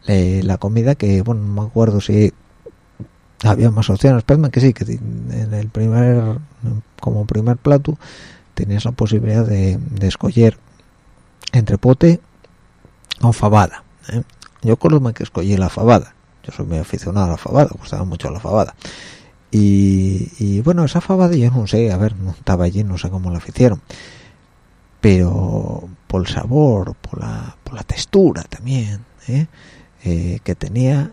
la comida que, bueno, no me acuerdo si había más opciones, pero que sí, que en el primer, como primer plato, tenías la posibilidad de, escoger entre pote o fabada. ¿eh? Yo acuerdo que escogí la fabada. Yo soy muy aficionado a la fabada, gustaba mucho la fabada. Y, bueno, esa fabada yo no sé, a ver, no estaba allí, no sé cómo la hicieron. Pero por el sabor, por la, por la textura también, ¿eh? Eh, que tenía,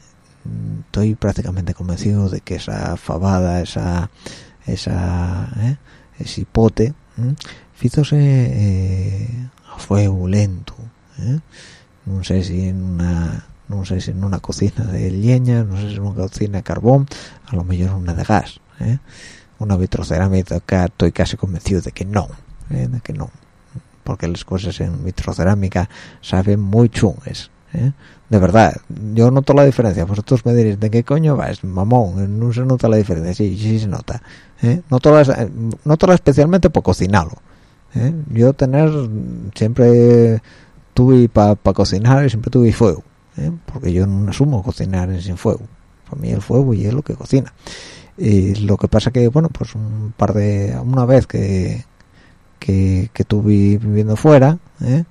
estoy prácticamente convencido de que esa fabada, esa, esa, ese hipote, fíjose a fuego lento, no sé si en una no sé si en una cocina de leña no sé si en una cocina de carbón a lo mejor una de gas ¿eh? una vitrocerámica estoy casi convencido de que no ¿eh? de que no porque las cosas en vitrocerámica saben muy chungues ¿eh? de verdad yo noto la diferencia vosotros me diréis de qué coño vas mamón no se nota la diferencia sí sí se nota ¿eh? noto, la, noto especialmente por cocinarlo ¿eh? yo tener siempre tuve para cocinar siempre tuve fuego ¿eh? porque yo no asumo cocinar sin fuego para mí el fuego y es lo que cocina y lo que pasa que bueno pues un par de una vez que que, que estuve viviendo fuera ¿eh?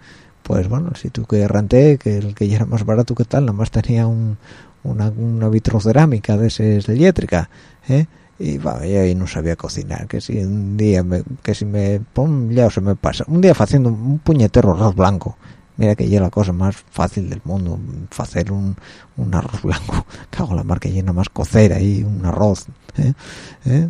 Pues bueno si tú que renté que el que ya era más barato que tal nada más tenía un, una, una vitrocerámica de de eléctrica ¿eh? y va, yo no sabía cocinar que si un día me, que si me pon ya se me pasa un día haciendo un puñetero arroz blanco mira que ya la cosa más fácil del mundo hacer un, un arroz blanco cago la marca llena más cocer ahí un arroz ¿eh? ¿Eh?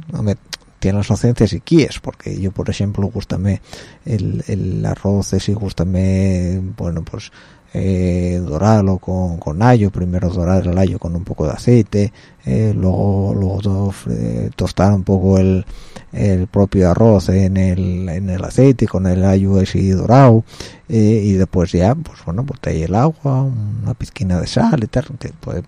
Tiene las opciones si quieres porque yo por ejemplo gustame el, el arroz ese gustame bueno pues eh, dorarlo con, con ayo primero dorar el ayo con un poco de aceite eh, luego luego eh, tostar un poco el, el propio arroz en el, en el aceite con el ayo ese dorado eh, y después ya pues bueno pues te el agua una pizquina de sal y tal puede,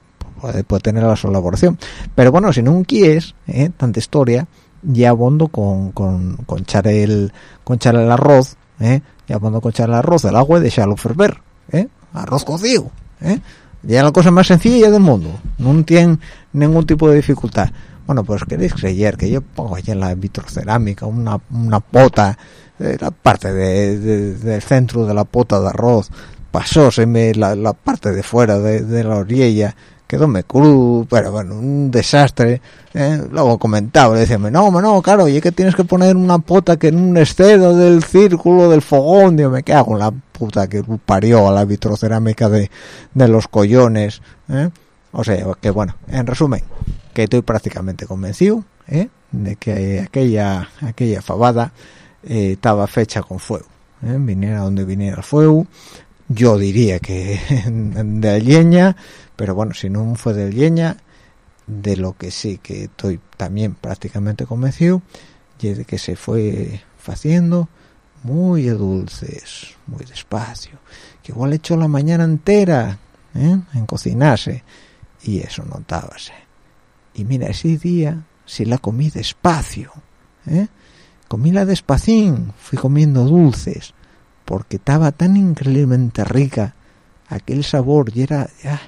puede, tener la elaboración. Pero bueno si no quieres eh, tanta historia ya abondo con, con, con echar el con echar el arroz eh, ya abondo con echar el arroz el agua y dejarlo ferver ¿eh? arroz cocido ¿eh? ya la cosa más sencilla del mundo no tiene ningún tipo de dificultad bueno pues queréis creer que yo pongo allí en la vitrocerámica una, una pota de la parte de, del centro de la pota de arroz pasóseme la, la parte de fuera de la orilla quedóme crudo, pero bueno, un desastre. ¿eh? Luego comentaba, decíame, no, no, claro, y es que tienes que poner una pota que en un excedo del círculo del fogón, digo, me cago en la puta que parió a la vitrocerámica de, de los collones. ¿eh? O sea, que bueno, en resumen, que estoy prácticamente convencido ¿eh? de que aquella, aquella fabada estaba fecha con fuego. Viniera donde viniera el fuego, yo diría que de leña pero bueno si no fue de leña de lo que sí que estoy también prácticamente convencido y de que se fue haciendo muy dulces muy despacio que igual hecho la mañana entera ¿eh? en cocinarse y eso notábase y mira ese día si la comí despacio ¿eh? la despacín fui comiendo dulces porque estaba tan increíblemente rica aquel sabor y era ya,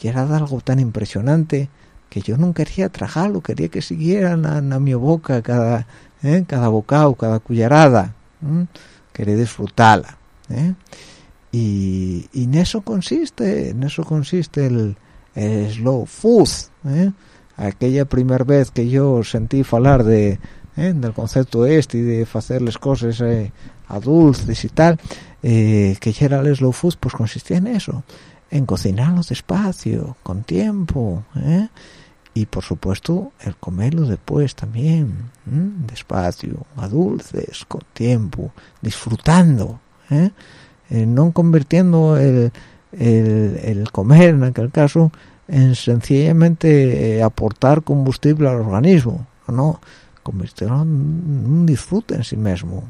era algo tan impresionante que yo no quería tragarlo quería que siguiera a mi boca cada ¿eh? cada bocado cada cucharada quería disfrutarla ¿eh? y, en eso consiste en eso consiste el, slow food ¿eh? aquella primera vez que yo sentí hablar de ¿eh? del concepto este y de hacerles cosas eh, a dulces y tal que ya era el slow food pues consistía en eso en cocinarlo despacio con tiempo y por supuesto el comerlo después también despacio a dulces con tiempo disfrutando ¿eh? Eh, no convirtiendo el, el, comer en aquel caso en sencillamente eh, aportar combustible al organismo no convirtiéndolo en un disfrute en sí mismo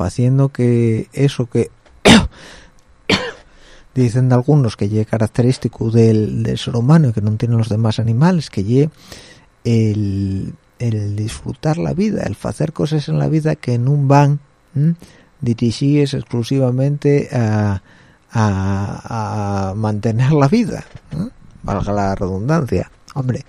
haciendo que eso que dicen de algunos que es característico del, ser humano y que no tienen los demás animales que lle el, disfrutar la vida el hacer cosas en la vida que no van dirigidas exclusivamente a, a, mantener la vida, valga la redundancia. Hombre,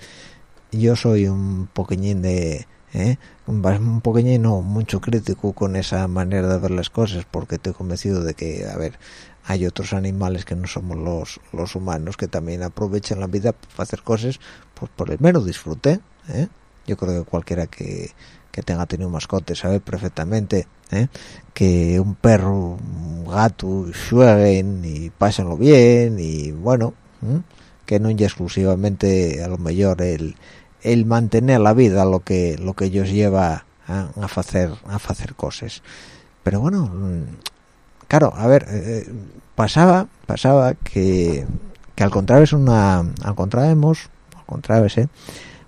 yo soy un poqueñín de... ¿eh? un poqueñín no, mucho crítico con esa manera de ver las cosas porque estoy convencido de que, a ver, hay otros animales que no somos los, los humanos que también aprovechan la vida para hacer cosas pues, por el mero disfrute. ¿eh? Yo creo que cualquiera que, que tenga tenido mascote sabe perfectamente ¿eh? que un perro, un gato jueguen y pásenlo bien y bueno, que no es exclusivamente a lo mejor el, el mantener la vida lo que lo que ellos lleva a, hacer a hacer cosas. Pero bueno, mm, claro, a ver, eh, eh, pasaba pasaba que, que al contrario es una al contrario al contrario ¿eh?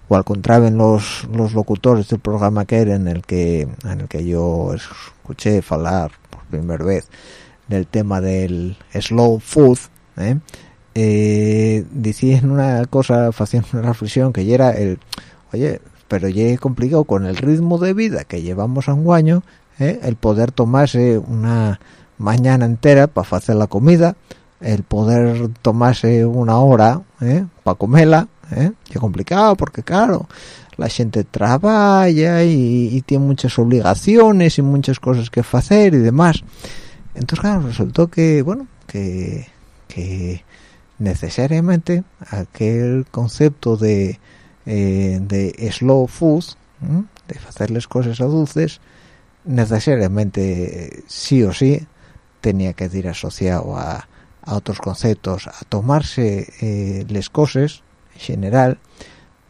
o al contrario en los, los locutores del programa que era en el que en el que yo escuché hablar por primera vez del tema del slow food ¿eh? Eh una cosa haciendo una reflexión que ya era el oye pero ya he complicado con el ritmo de vida que llevamos a un año ¿eh? el poder tomarse una mañana entera para hacer la comida el poder tomarse una hora ¿eh? para comerla ¿eh? Qué complicado, porque claro, la gente trabaja y, tiene muchas obligaciones y muchas cosas que hacer y demás. Entonces, claro, resultó que, bueno, que, que necesariamente aquel concepto de, eh, de slow food, de hacerles cosas a dulces, necesariamente sí o sí tenía que ir asociado a, a otros conceptos, a tomarse eh, las cosas general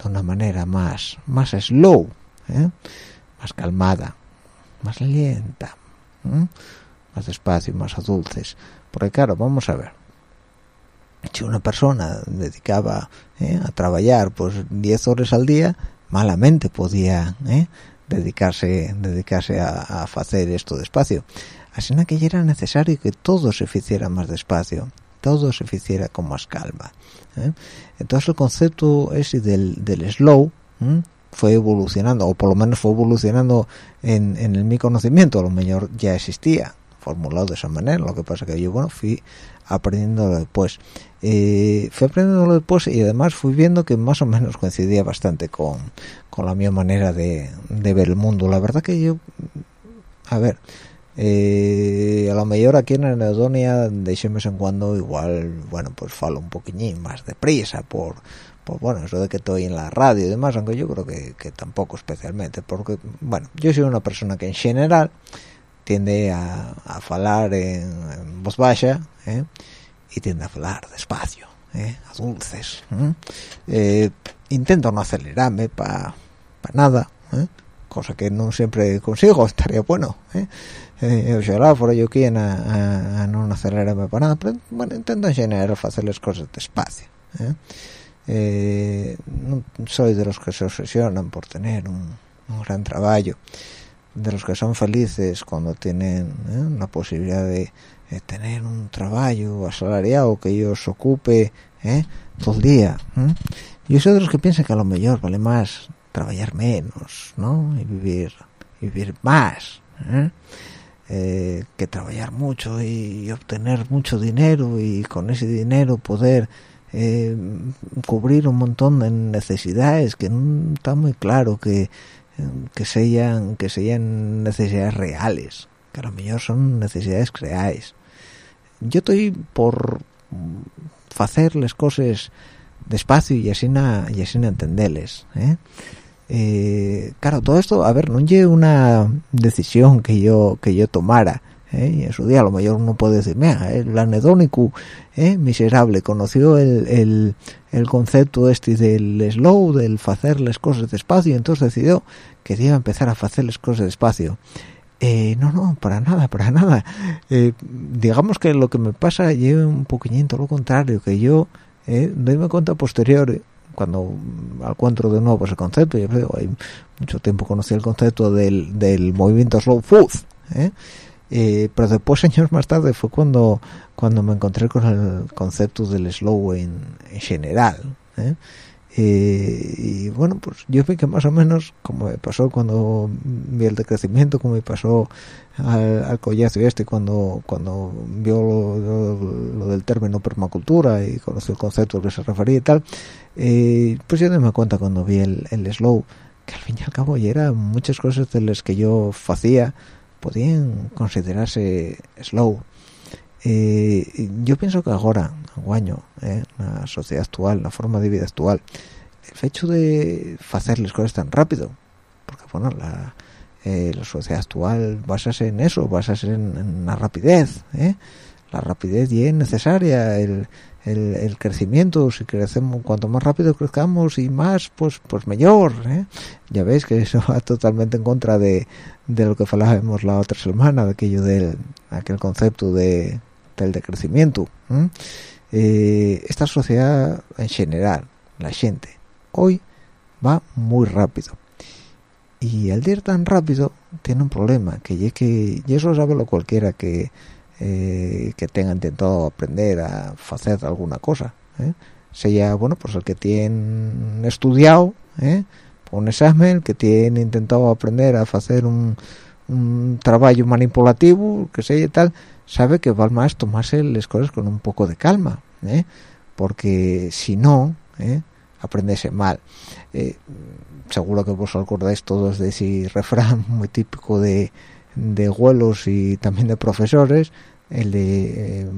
de una manera más más slow ¿eh? más calmada más lenta más despacio más a dulces. Porque claro vamos a ver si una persona dedicaba ¿eh? a trabajar pues 10 horas al día malamente podía dedicarse dedicarse a, hacer esto despacio así que ya era necesario que todo se hiciera más despacio todo se hiciera con más calma ¿eh? entonces el concepto ese del, slow fue evolucionando o por lo menos fue evolucionando en, en mi conocimiento a lo mejor ya existía formulado de esa manera. Lo que pasa que yo bueno fui aprendiendo después. Eh, fui aprendiendo después y además fui viendo que más o menos coincidía bastante con, con la mía manera de, de ver el mundo. La verdad que yo a ver eh, a lo mejor aquí en Anedonia de vez en cuando igual bueno pues falo un poquillín más deprisa por, por bueno eso de que estoy en la radio y demás aunque yo creo que tampoco especialmente porque bueno yo soy una persona que en general tiende a, a hablar en, voz baja ¿eh? y tiende a hablar despacio ¿eh? a dulces intento no acelerarme para nada cosa que no siempre consigo estaría bueno eh, ojalá fuera yo quien a, a, no acelerarme para nada pero bueno intento en general hacer las cosas despacio ¿eh? Eh, no soy de los que se obsesionan por tener un, gran trabajo de los que son felices cuando tienen ¿eh? la posibilidad de, tener un trabajo asalariado que ellos ocupe todo el día yo soy de los que piensan que a lo mejor vale más trabajar menos ¿no? y vivir vivir más eh, que trabajar mucho y, obtener mucho dinero y con ese dinero poder eh, cubrir un montón de necesidades que no está muy claro que que sean que sean necesidades reales que a lo mejor son necesidades creáis yo estoy por hacer las cosas despacio y así na, y así na entenderles ¿eh? Eh, claro todo esto a ver no lleve una decisión que yo que yo tomara ¿eh? y en su día a lo mejor uno puede decir mira el anedónico ¿eh? miserable conoció el, el, el, concepto este del slow del hacer las cosas despacio y entonces decidió que iba a empezar a hacer las cosas despacio eh, no, no, para nada, para nada. Eh, digamos que lo que me pasa es un poquito lo contrario, que yo eh, doyme cuenta posterior, cuando encuentro de nuevo ese concepto, yo creo, hay mucho tiempo conocí el concepto del, del movimiento slow food, ¿eh? Eh, pero después años más tarde fue cuando cuando me encontré con el concepto del slow en, en general ¿eh? Eh, y bueno pues yo vi que más o menos como me pasó cuando vi el decrecimiento como me pasó al, al collazo este cuando cuando vio lo, del término permacultura y conoció el concepto al que se refería y tal eh, pues yo me cuenta cuando vi el, el, slow que al fin y al cabo ya eran muchas cosas de las que yo hacía podían considerarse slow eh, yo pienso que ahora año eh, la sociedad actual la forma de vida actual el hecho de hacer las cosas tan rápido porque bueno la, eh, la sociedad actual basase en eso basase en, en la rapidez ¿eh? la rapidez y es necesaria el, el, el, crecimiento si crecemos cuanto más rápido crezcamos y más pues pues mejor ¿eh? ya veis que eso va totalmente en contra de, de lo que hablábamos la otra semana de aquello del aquel concepto de del decrecimiento. Eh, esta sociedad en general la gente hoy va muy rápido y al ir tan rápido tiene un problema que es que y eso sabe lo cualquiera que eh, que tenga intentado aprender a hacer alguna cosa ¿eh? sea bueno pues el que tiene estudiado ¿eh? Un examen que tiene intentado aprender a hacer un, un trabajo manipulativo que sea y tal sabe que va más tomarse las cosas con un poco de calma ¿eh? porque si no ¿eh? aprendese mal eh, seguro que vos acordáis todos de ese refrán muy típico de, de abuelos y también de profesores el de eh,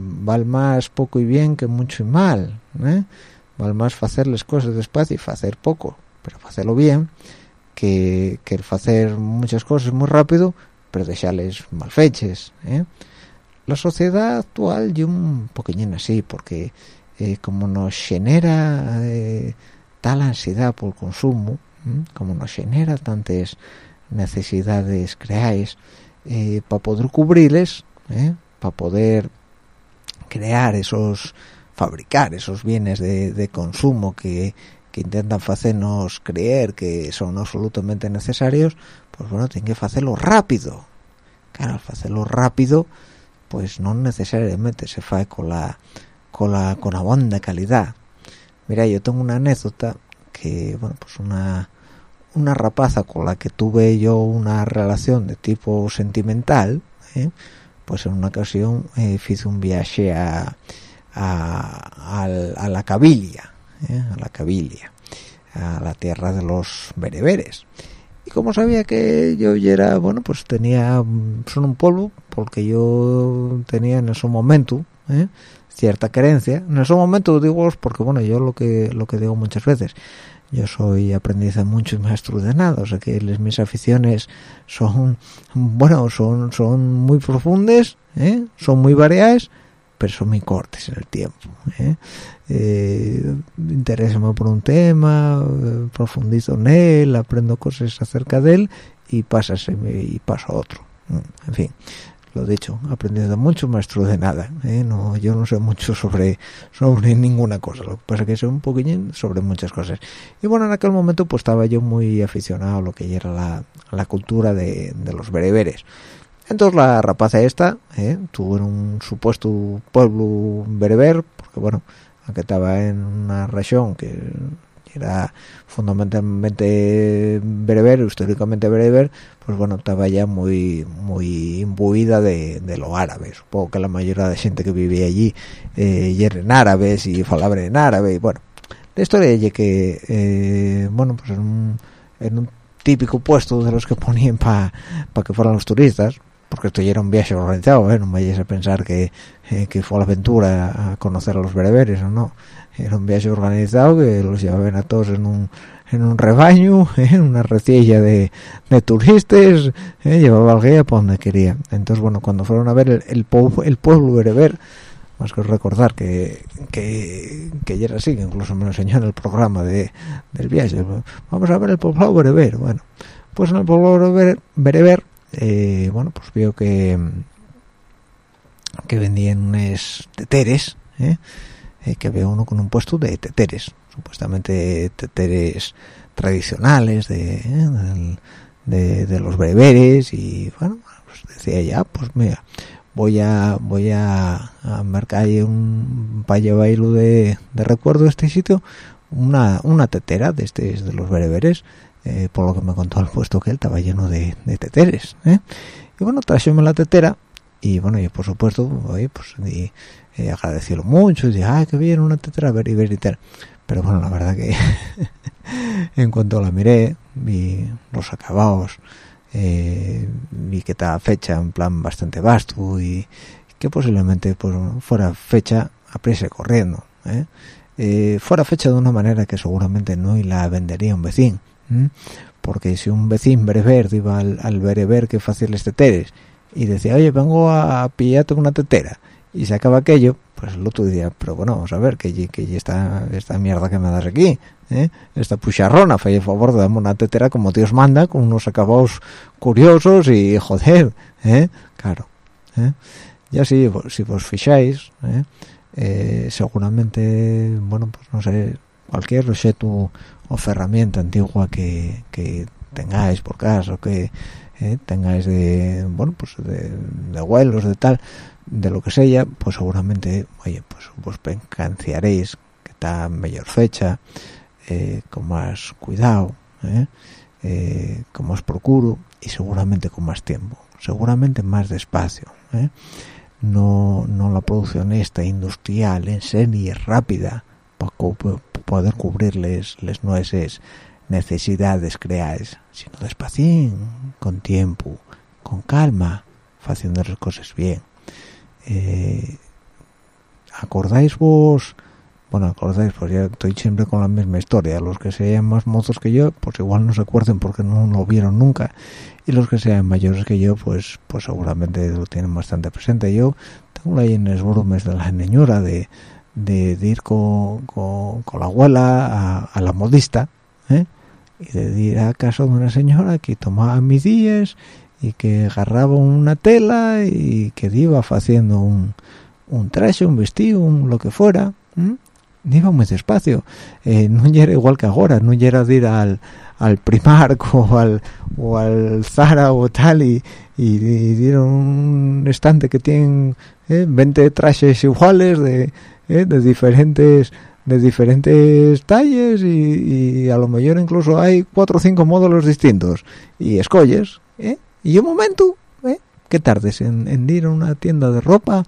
más poco y bien que mucho y mal ¿eh? val más hacer las cosas despacio y hacer poco pero facelo bien que, que el facer muchas cosas muy rápido pero deixales mal feches ¿eh? la sociedad actual y un poquillín así porque eh, como nos genera eh, tal ansiedad por consumo ¿eh? como nos genera tantas necesidades creáis eh, para poder cubrirles eh, para poder crear esos fabricar esos bienes de, de consumo que que intentan hacernos creer que son absolutamente necesarios pues bueno tienen que hacerlo rápido. Claro hacerlo rápido pues no necesariamente se fae con la con la con la buena calidad. Mira yo tengo una anécdota que bueno pues una una rapaza con la que tuve yo una relación de tipo sentimental ¿eh? pues en una ocasión eh, hice un viaje a a, la Cabilia ¿eh? a la Cabilia a la tierra de los bereberes y como sabía que yo era bueno pues tenía son un polvo porque yo tenía en ese momento ¿eh? cierta creencia en ese momento digo porque bueno yo lo que lo que digo muchas veces yo soy aprendiz de mucho y maestro de nada o sea que mis aficiones son bueno son son muy profundas ¿eh? son muy variadas pero son muy cortes en el tiempo ¿eh? eh, interésame por un tema eh, profundizo en él aprendo cosas acerca de él y pásase y paso a otro en fin lo dicho aprendiendo mucho maestro de nada ¿eh? no yo no sé mucho sobre sobre ninguna cosa lo que pasa es que sé un poquillín sobre muchas cosas y bueno en aquel momento pues estaba yo muy aficionado a lo que era la, la cultura de, de los bereberes entonces la rapaza esta ¿eh? tuvo en un supuesto pueblo bereber porque bueno aunque estaba en una región que era fundamentalmente bereber, históricamente bereber, pues bueno, estaba ya muy muy imbuida de, de lo árabe. Supongo que la mayoría de gente que vivía allí eh, eran árabes y falaban en árabe. Y bueno, la historia es que, eh, bueno, pues en un, en un típico puesto de los que ponían para pa que fueran los turistas, porque esto ya era un viaje organizado ¿eh? no vayáis a pensar que, eh, que fue la aventura a conocer a los bereberes o no era un viaje organizado que los llevaban a todos en un en un rebaño, en una recilla de, de turistas, ¿eh? llevaba al guía para donde quería. Entonces, bueno, cuando fueron a ver el, el, el pueblo bereber, más que recordar que, que, que ya era así, que incluso me lo enseñó en el programa de, del viaje, vamos a ver el pueblo bereber. Bueno, pues en el pueblo bereber, eh, bueno, pues vio que que vendían unos teteres, ¿eh? Eh, que había uno con un puesto de teteres, supuestamente teteres tradicionales de, de, de, los beberes y bueno, pues decía ya, pues mira, voy a voy a, marcar un para llevarlo de, de recuerdo a este sitio una, una tetera de este de los bereberes eh, por lo que me contó el puesto que él estaba lleno de, teteres ¿eh? y bueno trajéme la tetera y bueno yo por supuesto oye, pues y, eh, mucho y dije ay qué bien una tetera ver y ver y tal pero bueno la verdad que en cuanto la miré vi los acabados eh, vi que estaba fecha en plan bastante vasto y que posiblemente pues, fuera fecha a prisa corriendo ¿eh? Fuera fecha de una manera que seguramente no la vendería un vecino porque si un vecino bereber iba al, al bereber que fácil este teres y decía oye vengo a pillarte una tetera y se acaba aquello pues el otro decía pero bueno vamos a ver que, que esta, esta mierda que me das aquí ¿eh? esta pucharrona el favor de darme una tetera como Dios manda con unos acabados curiosos y joder ¿eh? claro ¿eh? ya si, si vos ficháis ¿eh? Eh, seguramente bueno pues no sé cualquier objeto o herramienta antigua que, que tengáis por casa o que eh, tengáis de bueno pues de, de abuelos de tal de lo que sea pues seguramente oye pues vos pencanciaréis que está mejor fecha eh, con más cuidado eh, eh, con más procuro y seguramente con más tiempo seguramente más despacio no no la producción esta industrial en serie rápida poder cubrirles les nueces necesidades creáis sino despacín con tiempo con calma haciendo las cosas bien. Eh, acordáis vos bueno acordáis pues ya estoy siempre con la misma historia. Los que sean más mozos que yo pues igual no se acuerden porque no lo vieron nunca. Y los que sean mayores que yo pues pues seguramente lo tienen bastante presente. Yo tengo en los volumes de la niñura de, de, ir con, con, con, la abuela a, la modista ¿eh? y de ir a casa de una señora que tomaba mis días y que agarraba una tela y que iba haciendo un, un traje, un vestido, un lo que fuera. Iba muy despacio. Eh, no era igual que ahora, no era de ir al, al Primark o al, o al Zara o tal y, y, y dieron un estante que tienen eh, 20 trajes iguales de, eh, de diferentes de diferentes talles y, y, a lo mejor incluso hay cuatro o cinco módulos distintos y escolles ¿eh? y un momento ¿eh? tardes en, en, ir a una tienda de ropa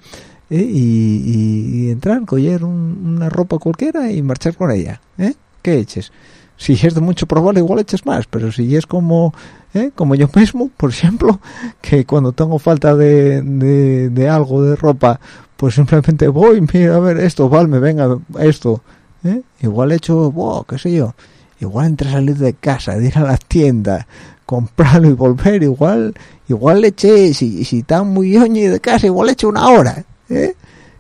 ¿eh? y, y, y, entrar coger un, una ropa cualquiera y marchar con ella ¿eh? ¿qué eches? si es de mucho probable igual eches más pero si es como ¿eh? como yo mismo por ejemplo que cuando tengo falta de, de, de algo de ropa pues simplemente voy mira a ver esto vale me venga esto ¿eh? igual he hecho wow, qué sé yo igual entre salir de casa de ir a la tienda comprarlo y volver igual igual le eché si, si está muy oñi de casa igual le eché una hora ¿eh?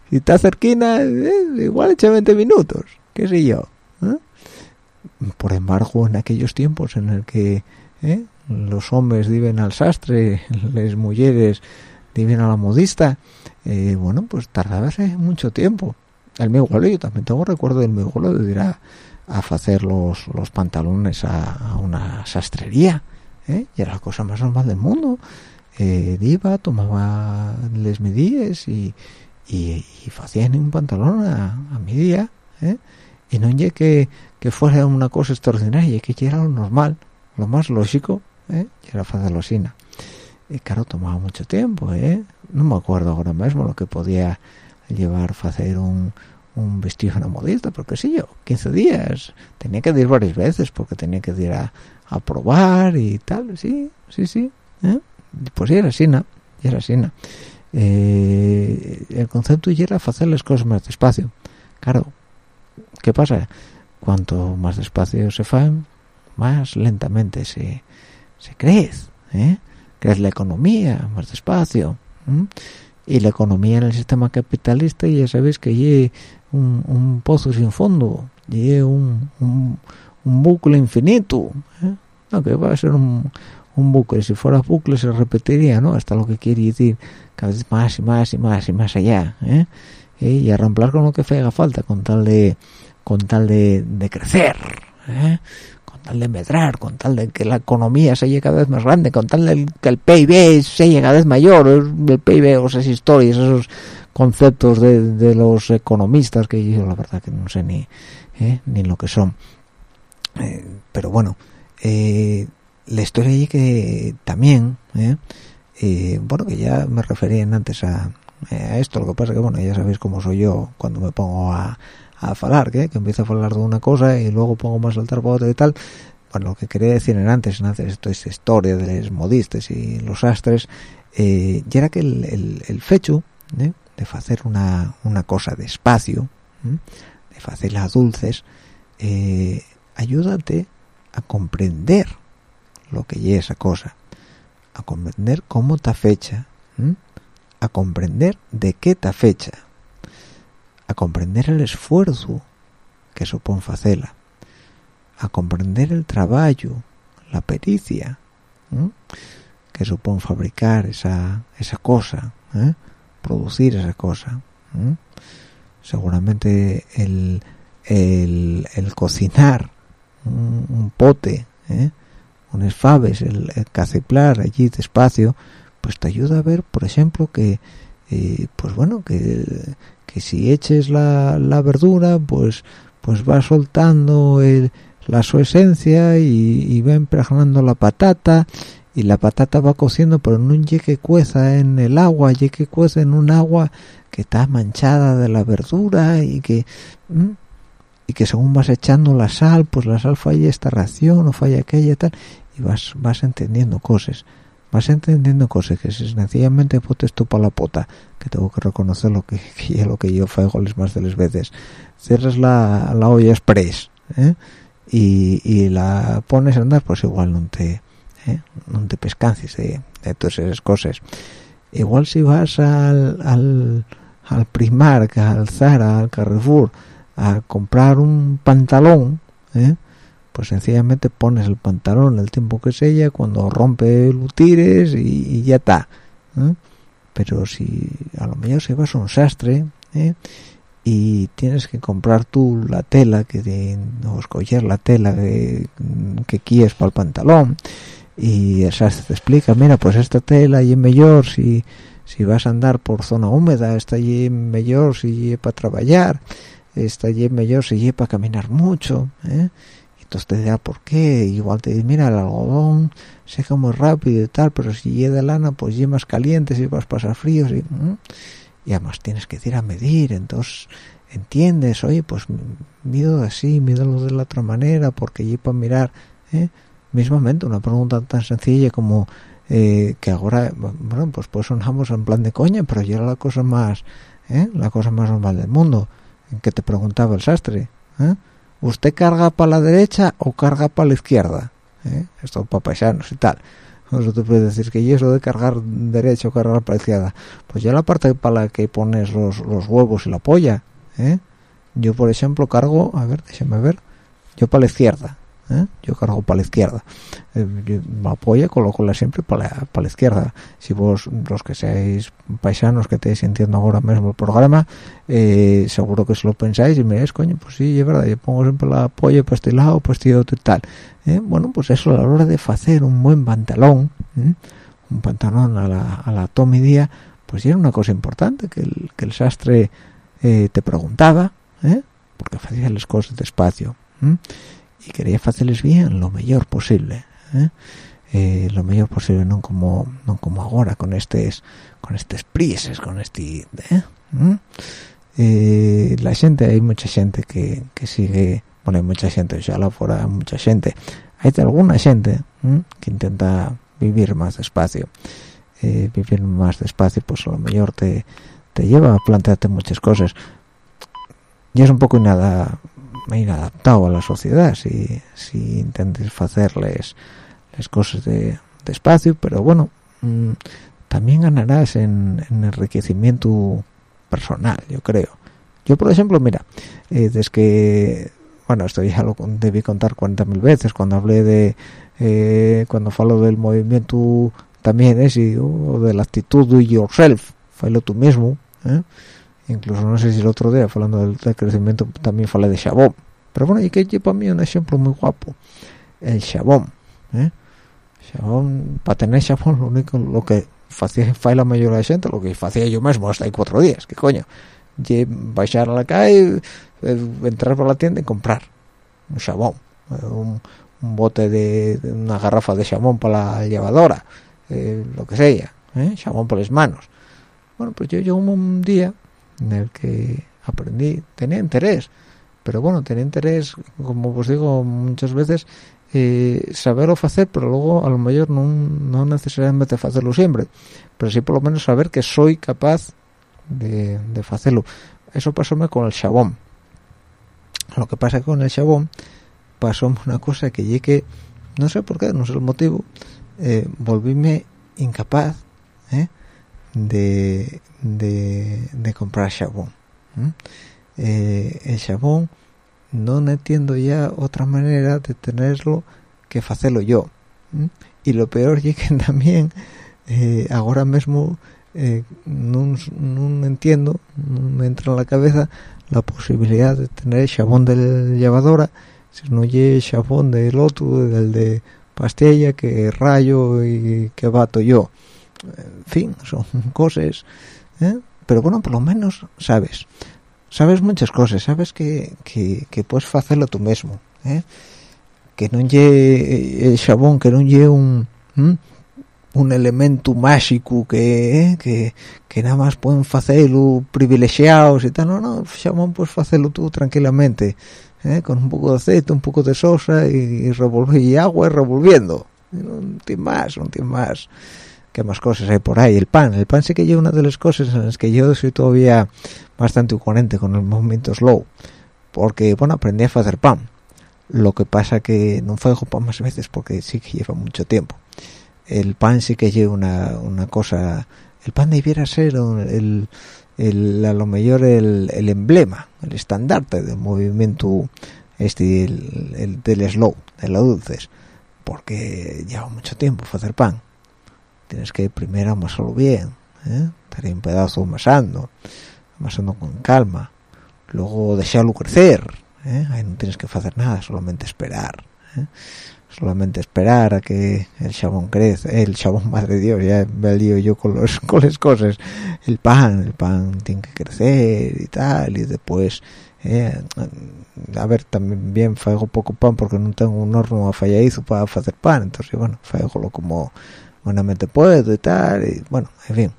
si está cerquina ¿eh? igual eché 20 minutos qué sé yo ¿eh? por embargo en aquellos tiempos en el que ¿eh? los hombres viven al sastre las mujeres viven a la modista eh, bueno pues tardábase mucho tiempo el abuelo yo también tengo recuerdo del abuelo de ir a, a hacer los, los pantalones a, una sastrería ¿eh? y era la cosa más normal del mundo eh, iba tomaba les medidas y y, y un pantalón a, a mi día ¿eh? y no llegué que, que fuera una cosa extraordinaria que era lo normal lo más lógico ¿eh? era hacerlo así y claro tomaba mucho tiempo ¿eh? No me acuerdo ahora mismo lo que podía llevar a hacer un, un vestido una modista porque sí yo 15 días tenía que ir varias veces porque tenía que ir a, a probar y tal sí sí sí ¿eh? pues era así ¿no? era así eh, el concepto era hacer las cosas más despacio claro ¿qué pasa? cuanto más despacio se fan más lentamente se, se crece ¿eh? crece la economía más despacio y la economía en el sistema capitalista ya sabéis que hay un, un pozo sin fondo y un, un, bucle infinito ¿eh? no, que va a ser un, bucle si fuera bucle se repetiría no hasta lo que quiere decir cada vez más y más y más y más allá ¿eh? y a reemplazar con lo que haga falta con tal de con tal de, de crecer ¿eh? Tal de medrar con tal de que la economía se llegue cada vez más grande con tal de que el PIB se llegue cada vez mayor el PIB o esas historias esos conceptos de, de los economistas que yo la verdad que no sé ni ¿eh? ni lo que son eh, pero bueno eh, la historia allí que también bueno que ya me referían antes a, a, esto lo que pasa que bueno ya sabéis cómo soy yo cuando me pongo a, a hablar que, empiezo a hablar de una cosa y luego pongo más saltar por otra y tal. Bueno lo que quería decir en antes en antes esto es historia de los modistas y los astres eh, ya era que el, el, fecho de hacer una, una cosa despacio de hacerla dulces eh, ayúdate a comprender lo que es esa cosa. A comprender cómo está fecha a comprender de qué está fecha a comprender el esfuerzo que supone hacerla a comprender el trabajo la pericia que supone fabricar esa, esa cosa ¿eh? producir esa cosa seguramente el, el, el cocinar un, pote ¿eh? unas faves el, el, caciplar allí despacio pues te ayuda a ver por ejemplo que eh, pues bueno que, que si eches la, la verdura pues pues va soltando la su esencia y, y va impregnando la patata y la patata va cociendo pero no llegue cueza en el agua llegue cueza en un agua que está manchada de la verdura y que y que según vas echando la sal pues la sal falla esta ración o falla aquella y tal y vas vas entendiendo cosas vas entendiendo cosas que si sencillamente potes tú para la pota que tengo que reconocer lo que, que lo que yo faigo les más de las veces cierras la, la olla express ¿eh? y, y la pones a andar pues igual no te ¿eh? no te pescances de, de todas esas cosas igual si vas al, al al Primark, al Zara, al Carrefour, a comprar un pantalón, ¿eh? Pues sencillamente pones el pantalón el tiempo que sella, cuando rompe lo tires y, ya está. ¿eh? Pero si a lo mejor se vas a un sastre ¿eh? y tienes que comprar tú la tela, que de, o escoger la tela que, que quieres para el pantalón, y el sastre te explica, mira, pues esta tela y es mejor si si vas a andar por zona húmeda está allí mejor si para trabajar está allí mejor si para caminar mucho ¿eh? Entonces te dirá por qué igual te dice mira el algodón seca muy rápido y tal pero si llega lana pues lleva más caliente si vas a pasar fríos y, y además tienes que ir a medir entonces entiendes oye pues mido así mídalo de la otra manera porque allí para mirar ¿eh? mismamente una pregunta tan sencilla como eh, que ahora bueno pues pues sonamos en plan de coña pero ya era la cosa más ¿eh? la cosa más normal del mundo en que te preguntaba el sastre ¿eh? Usted carga para la derecha o carga para la izquierda esto para paisanos y tal. Eso te puede decir que y eso de cargar derecha o cargar para la izquierda. Pues ya la parte para la que pones los, los huevos y la polla yo por ejemplo cargo a ver déjame ver. Yo para la izquierda ¿eh? yo cargo para la izquierda. Eh, me apoya coloco siempre para la, la izquierda. Si vos los que seáis paisanos que estéis sintiendo ahora mismo el programa eh, seguro que se lo pensáis y me diréis coño pues sí es verdad yo pongo siempre la apoyo para este lado para este otro y tal bueno pues eso a la hora de hacer un buen pantalón un pantalón a la, a la toma y día pues era una cosa importante que el, que el sastre te preguntaba porque hacía las cosas despacio y quería hacerles bien lo mejor posible ¿eh? Eh, lo mejor posible no como no como ahora con estos con estos prises con este ¿eh? La gente hay mucha gente que, que sigue bueno hay mucha gente la fuera mucha gente hay alguna gente que intenta vivir más despacio. Eh, vivir más despacio pues a lo mejor te, te lleva a plantearte muchas cosas. Y es un poco nada inadaptado a la sociedad si, si intentes hacerles las cosas de despacio pero bueno mm, también ganarás en, enriquecimiento personal yo creo yo por ejemplo mira eh, desde que bueno esto ya lo debí contar 40.000 veces cuando hablé de eh, cuando falo del movimiento también es y o de la actitud do yourself falo tú mismo ¿eh? Incluso no sé si el otro día hablando del, crecimiento también falé de Chabón pero bueno y que para mí un ejemplo muy guapo el Chabón ¿eh? Para tener Chabón lo único lo que hacía la mayoría de gente lo que hacía yo mismo hasta ahí cuatro días qué coño y bajar a la calle eh, entrar por la tienda y comprar un Chabón eh, un, bote de, una garrafa de chamón para la llevadora eh, lo que sea ¿eh? chamón por las manos bueno pues yo llegó un día en el que aprendí tenía interés pero bueno tenía interés como os digo muchas veces eh, saberlo hacer pero luego a lo mejor no, no necesariamente hacerlo siempre pero sí por lo menos saber que soy capaz de, de hacerlo eso pasóme con el chabón lo que pasa con el chabón pasó una cosa que llegué no sé por qué no sé el motivo eh, volvíme incapaz ¿eh? De, de, comprar chabón eh, el chabón no entiendo ya otra manera de tenerlo que hacerlo yo y lo peor es que también eh, ahora mismo eh, no, entiendo no me entra en la cabeza la posibilidad de tener chabón de llevadora si no hay chabón del otro del de pastilla que rayo y que bato yo en fin, son cosas, ¿eh? pero bueno, por lo menos sabes, sabes muchas cosas, sabes que, que, que puedes hacerlo tú mismo, ¿eh? que no lle el chabón, que no lle un... un elemento mágico que, ¿eh? que, que nada más pueden hacerlo privilegiados y tal, no, no, chabón, pues hacerlo tú tranquilamente, ¿eh? con un poco de aceite, un poco de sosa y, y, revolver, y agua y revolviendo, no tiene más, no tiene más. Qué más cosas hay por ahí, el pan, el pan sí que lleva una de las cosas en las que yo soy todavía bastante coherente con el movimiento slow, porque, bueno, aprendí a hacer pan, lo que pasa que no fue pan más veces porque sí que lleva mucho tiempo. El pan sí que lleva una, una cosa el pan debiera ser el, el, a lo mejor el, el emblema el estandarte del movimiento este el, del slow de los dulces porque lleva mucho tiempo hacer pan tienes que primero amasarlo bien ¿eh? tener un pedazo amasando amasando con calma luego dejarlo crecer ¿eh? ahí no tienes que hacer nada solamente esperar ¿eh? solamente esperar a que el chabón crece, el chabón madre Dios, ya me lío yo con los con las cosas, el pan, el pan tiene que crecer y tal, y después eh, a ver, también bien poco pan porque no tengo un horno falladizo para hacer pan, entonces bueno, lo como buenamente puedo y tal, y bueno, en fin,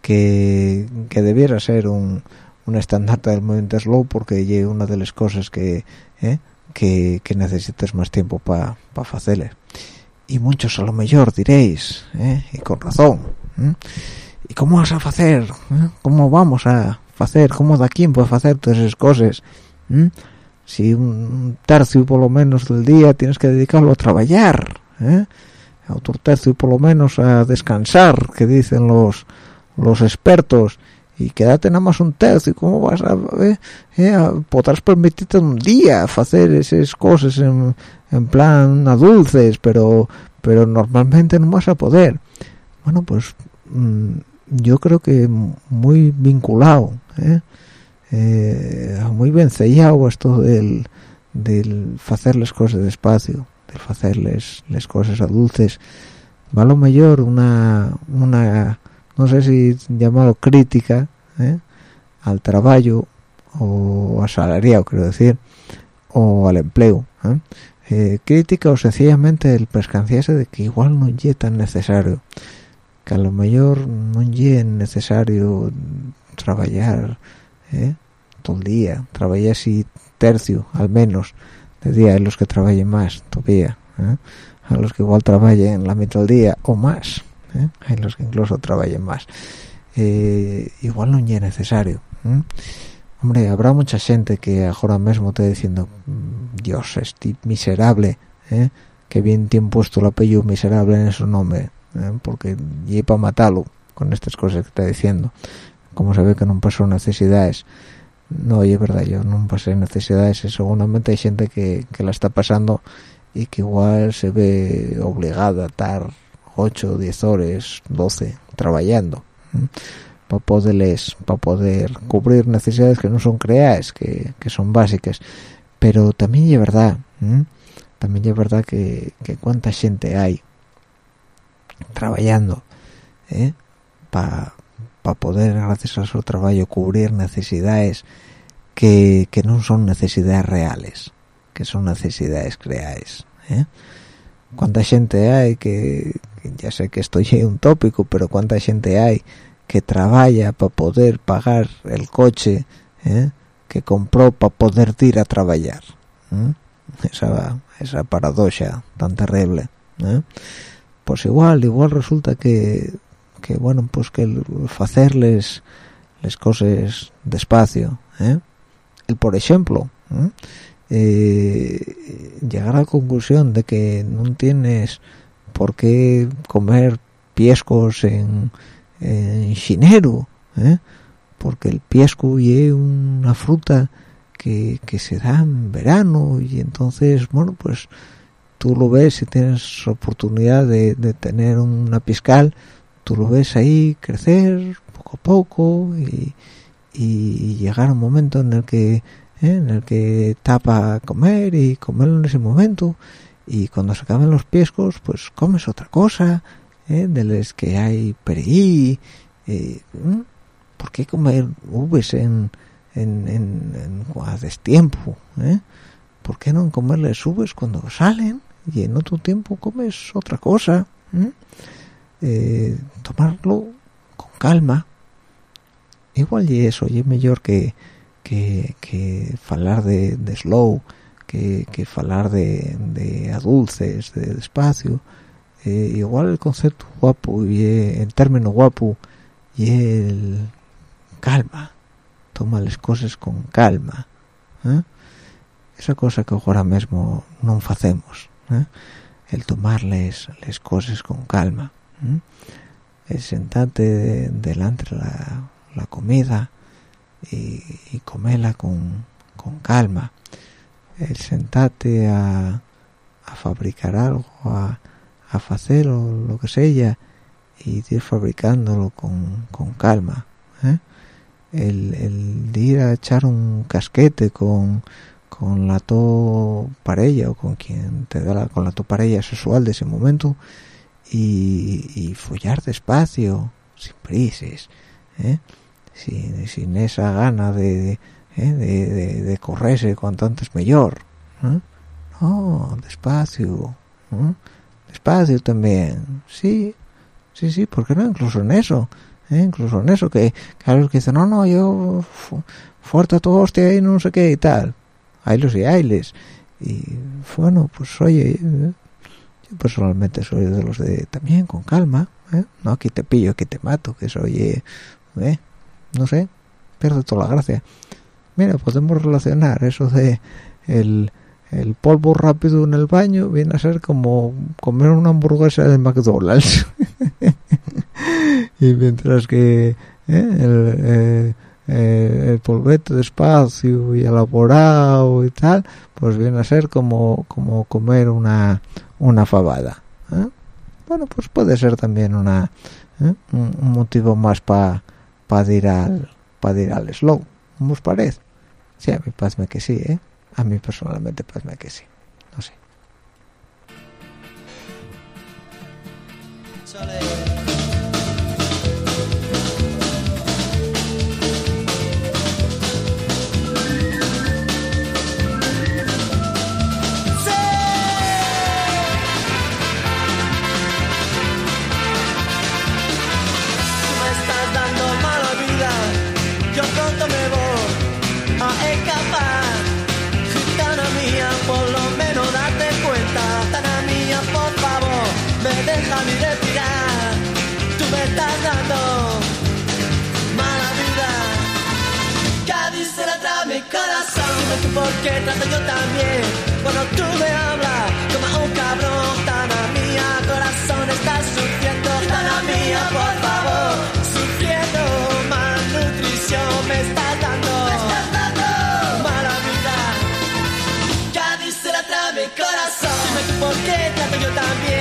que, que debiera ser un, un estandarte del movimiento slow porque es una de las cosas que eh, que, necesites más tiempo para pa hacerle y muchos a lo mejor diréis ¿eh? y con razón y cómo vas a hacer ¿Eh? cómo vamos a hacer cómo da quién puede hacer todas esas cosas si un tercio por lo menos del día tienes que dedicarlo a trabajar ¿eh? Otro tercio por lo menos a descansar que dicen los los expertos y quédate nada más un tercio cómo vas a eh, eh, podrás permitirte un día hacer esas cosas en, en plan a dulces pero pero normalmente no vas a poder bueno pues mm, yo creo que muy vinculado ¿eh? eh muy vencellado esto del del hacer las cosas despacio hacerles las cosas a dulces va a lo mejor una una no sé si llamarlo crítica ¿eh? al trabajo o asalariado quiero decir o al empleo ¿eh? Eh, crítica o sencillamente el pescanciarse de que igual no es tan necesario que a lo mejor no es necesario trabajar todo el día trabajar así tercio al menos de día en los que trabajen más todavía a los que igual trabajen la mitad del día o más ¿eh? hay los que incluso trabajen más. Eh, igual no es necesario hombre habrá mucha gente que ahora mismo esté diciendo mm, Dios estoy miserable ¿eh? que bien tiene puesto el apellido miserable en su nombre porque y para matarlo con estas cosas que está diciendo. Como se ve que no pasó necesidades no es verdad yo no pasé necesidades y seguramente hay gente que, que la está pasando y que igual se ve obligada a estar 8, 10 horas, 12 trabajando para poderles para poder cubrir necesidades que no son creadas que, que son básicas. Pero también es verdad también es verdad que, que cuánta gente hay trabajando ¿eh? para para poder, gracias a seu traballo, cubrir necesidades que, que non son necesidades reales, que son necesidades creadas. ¿eh? Cuánta xente hai que, ya sei que esto en un tópico, pero cuánta xente hai que traballa para poder pagar el coche ¿eh? que comprou para poder ir a traballar. ¿eh? Esa, esa paradoxa tan terrible. ¿eh? Pues igual, igual resulta que que bueno pues que hacerles las cosas despacio ¿eh? el por ejemplo eh, llegar a la conclusión de que no tienes por qué comer piescos en, en chinero, ¿eh? porque el piesco es una fruta que, que, se da en verano y entonces, bueno, pues tú lo ves si tienes oportunidad de, de tener una piscal, tú lo ves ahí crecer poco a poco y, y llegar a un momento en el que ¿eh? en el que tapa comer y comerlo en ese momento y cuando se acaben los piescos pues comes otra cosa ¿eh? de las que hay pereí eh, ¿por qué comer uvas en en, en, en ¿eh? ¿por qué no comerles uvas cuando salen y en otro tiempo comes otra cosa tomarlo con calma igual y eso y es mejor que que, que falar de, de slow, que, que falar de, de adulces, de despacio. Eh, igual el concepto guapo y el término guapo y el calma toma las cosas con calma ¿eh? esa cosa que ahora mismo no hacemos ¿eh? el tomarles las cosas con calma el sentarte delante de la, la comida y, y comela con, con, calma el sentarte a, a fabricar algo a, a hacer lo que sea y ir fabricándolo con, con calma ¿eh? el, el ir a echar un casquete con con la to pareja o con quien te da la, con la to pareja sexual de ese momento y, y follar despacio sin prisas ¿eh? sin, sin esa gana de, de, de, de correrse cuanto antes mejor ¿eh? no despacio ¿eh? despacio también sí sí sí porque no incluso en eso ¿eh? incluso en eso que claro que dicen no no yo fuerte todo hostia y no sé qué y tal haylos y hayles y bueno pues oye personalmente soy de los de también con calma ¿eh? no aquí te pillo aquí te mato que soy eh, no sé, pierde toda la gracia. Mira, podemos relacionar eso de el, el polvo rápido en el baño viene a ser como comer una hamburguesa de McDonald's. y mientras que ¿eh? el, eh, eh, el polvete despacio y elaborado y tal, pues viene a ser como, como comer una, una fabada. ¿eh? Bueno, pues puede ser también una ¿eh? un, motivo más para para ir al para ir al slow ¿cómo os parece? sí a mí parece que sí ¿eh? a mí personalmente parece que sí no sé Dime tú por qué trato yo también cuando tú me hablas como a un cabrón. Tana mía, corazón, estás sufriendo. Tana mía, por favor, sufriendo malnutrición me estás dando. Mala vida. Ya dice la mi corazón. Dime tú por qué trato yo también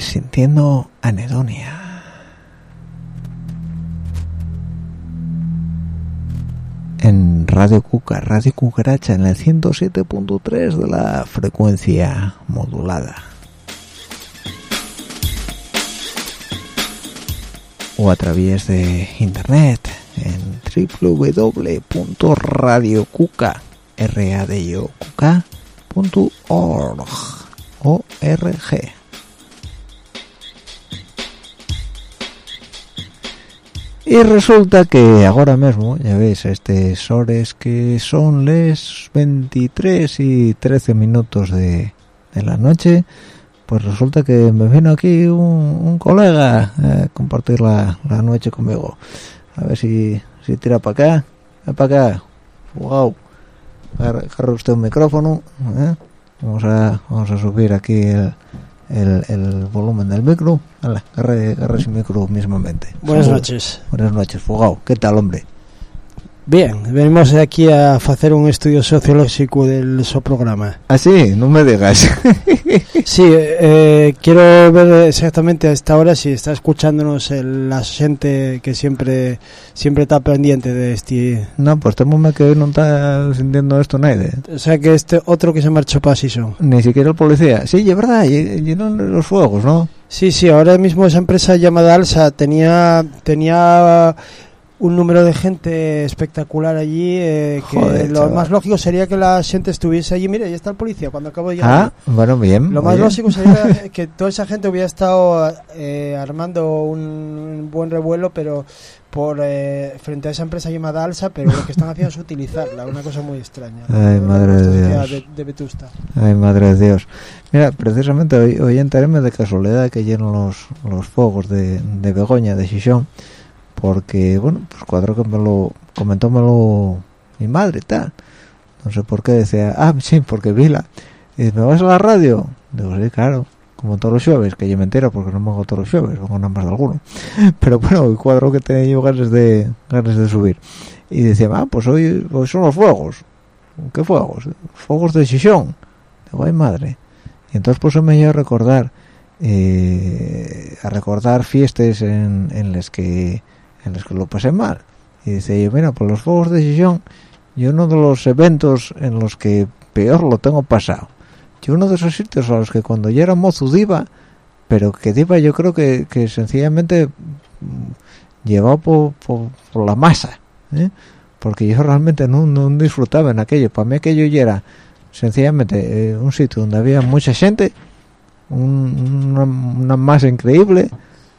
sintiendo anedonia. En Radio Cuca, Radio Cucaracha, en el 107.3 de la frecuencia modulada. O a través de internet en www.radiocuca.org org. Y resulta que ahora mismo, ya veis, estas horas que son les 23 y 13 minutos de, de la noche, pues resulta que me vino aquí un, colega a compartir la, la noche conmigo. A ver si, si tira para acá, para acá. Wow. Agarra usted un micrófono. ¿eh? Vamos a vamos a subir aquí el, el, el volumen del micro. Hala, agarre, agarre ese micro mismamente. Buenas noches. Buenas noches, Fugao. ¿Qué tal, hombre? Bien, venimos aquí a hacer un estudio sociológico del so programa. Ah, sí, no me digas. Sí, eh, quiero ver exactamente a esta hora si está escuchándonos el, la gente que siempre siempre está pendiente de este... no, pues temo que hoy no está sintiendo esto nadie. O sea que este otro que se marchó para Sison. Ni siquiera el policía. Sí, es verdad, ll- llenan los fuegos, ¿no? Sí, sí, ahora mismo esa empresa llamada Alsa tenía tenía un número de gente espectacular allí eh, que Joder, lo chaval. más lógico sería que la gente estuviese allí. Mira, ya está el policía cuando acabo de llegar. Ah, bueno, bien. Lo más lógico sería que toda esa gente hubiera estado eh, armando un buen revuelo, pero por eh, frente a esa empresa llamada Alsa, pero lo que están haciendo es utilizarla, una cosa muy extraña. Ay, madre de Dios. De, Vetusta. Ay, madre de Dios. Mira, precisamente hoy, hoy de casualidad que llenan los, los fuegos de, de Begoña, de Xixón, porque, bueno, pues cuadro que me lo comentómelo mi madre tal. No sé por qué decía, ah, sí, porque vila. Y ¿me vas a la radio? Digo, sí, claro, como todos los jueves, que yo mentira porque no me hago todos los jueves, vengo nada más de alguno. Pero bueno, el cuadro que tenía yo ganas de, ganas de subir. Y decía, ah, pues hoy, hoy son los fuegos. ¿Qué fuegos? Fuegos de Xixón. Digo, ay madre. Y entonces pues me iba a recordar eh, a recordar fiestas en, en las que en las que lo pasé mal. Y dice yo mira por los fuegos de Gijón y uno de los eventos en los que peor lo tengo pasado. Y uno de esos sitios a los que cuando yo era mozo diva pero que diva yo creo que, que sencillamente mm, llevado por, por, por la masa ¿eh? porque yo realmente no, no disfrutaba en aquello. Para mí aquello ya era sencillamente eh, un sitio donde había mucha gente un- una, una masa increíble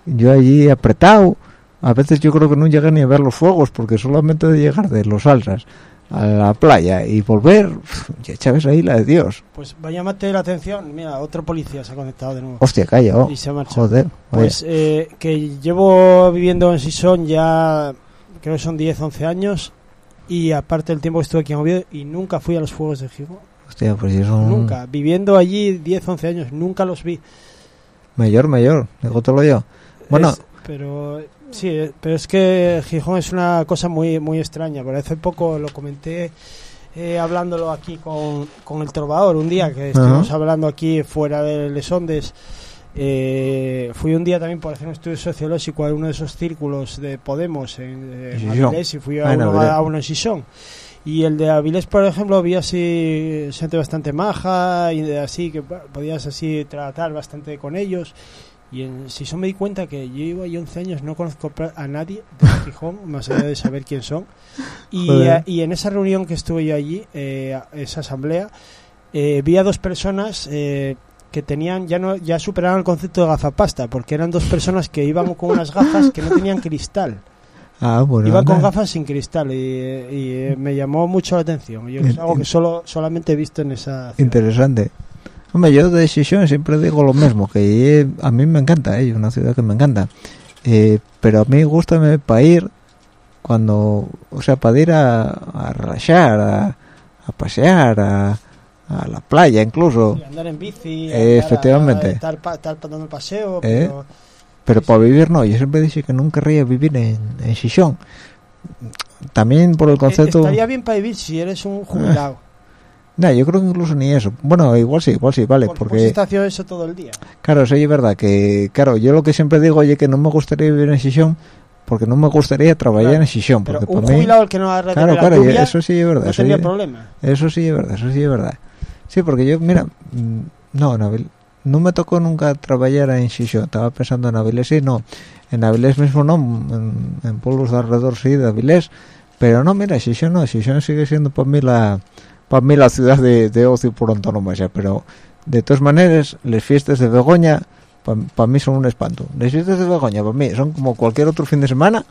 yo allí apretado a veces yo creo que no llegué ni a ver los fuegos porque solamente de llegar de los alzas a la playa y volver ya echabas ahí la de Dios Pues vaya llamarte la atención. Mira, otro policía se ha conectado de nuevo. hostia calla oh, Y se ha marchado. joder. Pues eh, que llevo viviendo en Sison ya, creo que son 10, 11 años. Y aparte del tiempo que estuve aquí en Oviedo y nunca fui a los Fuegos de Gijón. hostia pues eso Nunca. Viviendo allí 10, 11 años, nunca los vi. mayor mayor digo todo yo bueno Es- pero sí, pero es que Gijón es una cosa muy muy extraña. Por hace poco lo comenté eh, hablándolo aquí con, con el trovador un día que estuvimos hablando aquí fuera de Lesondes. Eh, fui un día también por hacer un estudio sociológico a uno de esos círculos de Podemos en. Avilés y fui a Ah, uno, a uno en Sison. Y el de Avilés, por ejemplo, vi así gente bastante maja y de así que podías así tratar bastante con ellos. Y en Sison me di cuenta que yo llevo ahí 11 años, no conozco a nadie de Gijón, más allá de saber quién son. Y, Joder. eh, y en esa reunión que estuve yo allí, eh, esa asamblea, eh, vi a dos personas eh, que tenían, ya no ya superaron el concepto de gafapasta, porque eran dos personas que iban con unas gafas que no tenían cristal. ah bueno Iban con gafas sin cristal y, y, eh, me llamó mucho la atención. Yo es algo que solo solamente he visto en esa ciudad. interesante hombre yo de Xixón siempre digo lo mismo que eh, a mí me encanta es una ciudad que me encanta Eh, pero a mí gusta para ir cuando o sea para ir a, a relaxar a, a pasear a, a la playa incluso Y andar en bici, Eh, andar efectivamente. estar, dando paseo, Eh, pero para vivir no yo siempre dije que nunca querría vivir en, en Xixón también por el eh, concepto estaría bien para vivir si eres un jubilado. Nah, yo creo que incluso ni eso bueno igual sí igual sí vale porque porque pues haciendo eso todo el día. Claro, eso es verdad que, claro, yo lo que siempre digo, oye, que no me gustaría vivir en Xixón, porque no me gustaría trabajar Claro, en Pero porque un para mí... jubilado al que no Claro, la claro, lluvia, eso sí es verdad. no sí- problema. eso sí es verdad, eso sí es verdad. Sí, porque yo, mira, mm, no, en Avilés, no me tocó nunca trabajar en Xixón, estaba pensando en Avilés, sí, no, en Avilés mismo no, en, en pueblos de alrededor sí, de Avilés, pero no, mira, Xixón no, Xixón sigue siendo para mí la para mí la ciudad de, de ocio por antonomasia, pero de todas maneras, las fiestas de Begoña para mí son un espanto. Las fiestas de Begoña para mí son como cualquier otro fin de semana,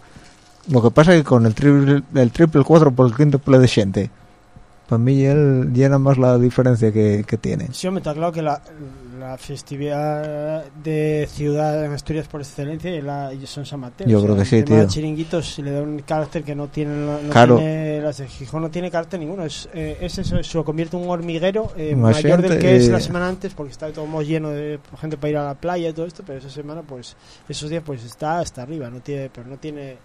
lo que pasa es que con el triple, el triple cuatro por el quintuple de gente. Para mí él llena más la diferencia que, que tiene. Sí, hombre, está claro que la, la festividad de ciudad en Asturias por excelencia y la, y son San Mateo. Yo O sea, creo que sí, tío. chiringuitos le da un carácter que no tiene, no, Claro. tiene las de Gijón no tiene carácter ninguno. Es, eh, es eso, se lo convierte en un hormiguero eh, mayor del que es eh, la semana antes porque está todo muy lleno de gente para ir a la playa y todo esto, pero esa semana, pues, esos días, pues está hasta arriba, no tiene, pero no tiene,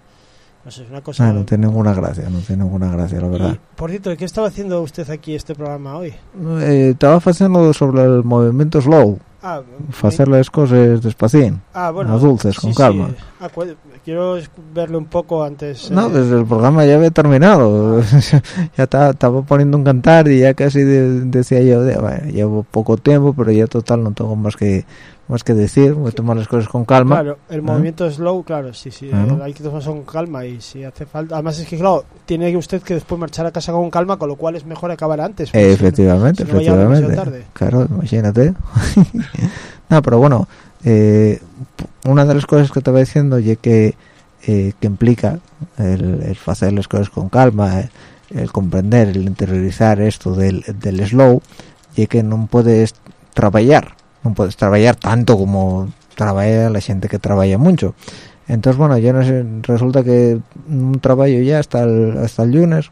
no sé, es una cosa. Ah, no tiene ninguna gracia, no tiene ninguna gracia, la verdad. Y, por cierto, ¿qué estaba haciendo usted aquí este programa hoy? Eh, estaba haciendo sobre el movimiento slow, Ah, hacer las cosas despacín. Ah, bueno. a dulces, con sí, calma. sí. Ah, cu- quiero verlo un poco antes. No, eh, desde el programa ya había terminado. ya estaba, estaba poniendo un cantar y ya casi de- decía yo, de, bueno, llevo poco tiempo, pero ya total no tengo más que más que decir. Voy a tomar las cosas con calma. Claro, el movimiento slow, claro, sí, sí. Eh, Hay que tomarse con calma y si hace falta. Además, es que, claro, tiene usted que después marchar a casa con calma, con lo cual es mejor acabar antes. si no- efectivamente, si no vaya demasiado efectivamente. tarde. Claro, imagínate. no, pero bueno, eh, una de las cosas que te estaba diciendo y que, eh, que implica el, el hacer las cosas con calma, el, el comprender, el interiorizar esto del, del slow, y que no puedes trabajar, no puedes trabajar tanto como trabaja la gente que trabaja mucho. Entonces, bueno, yo no sé, resulta que un trabajo ya hasta el, hasta el lunes,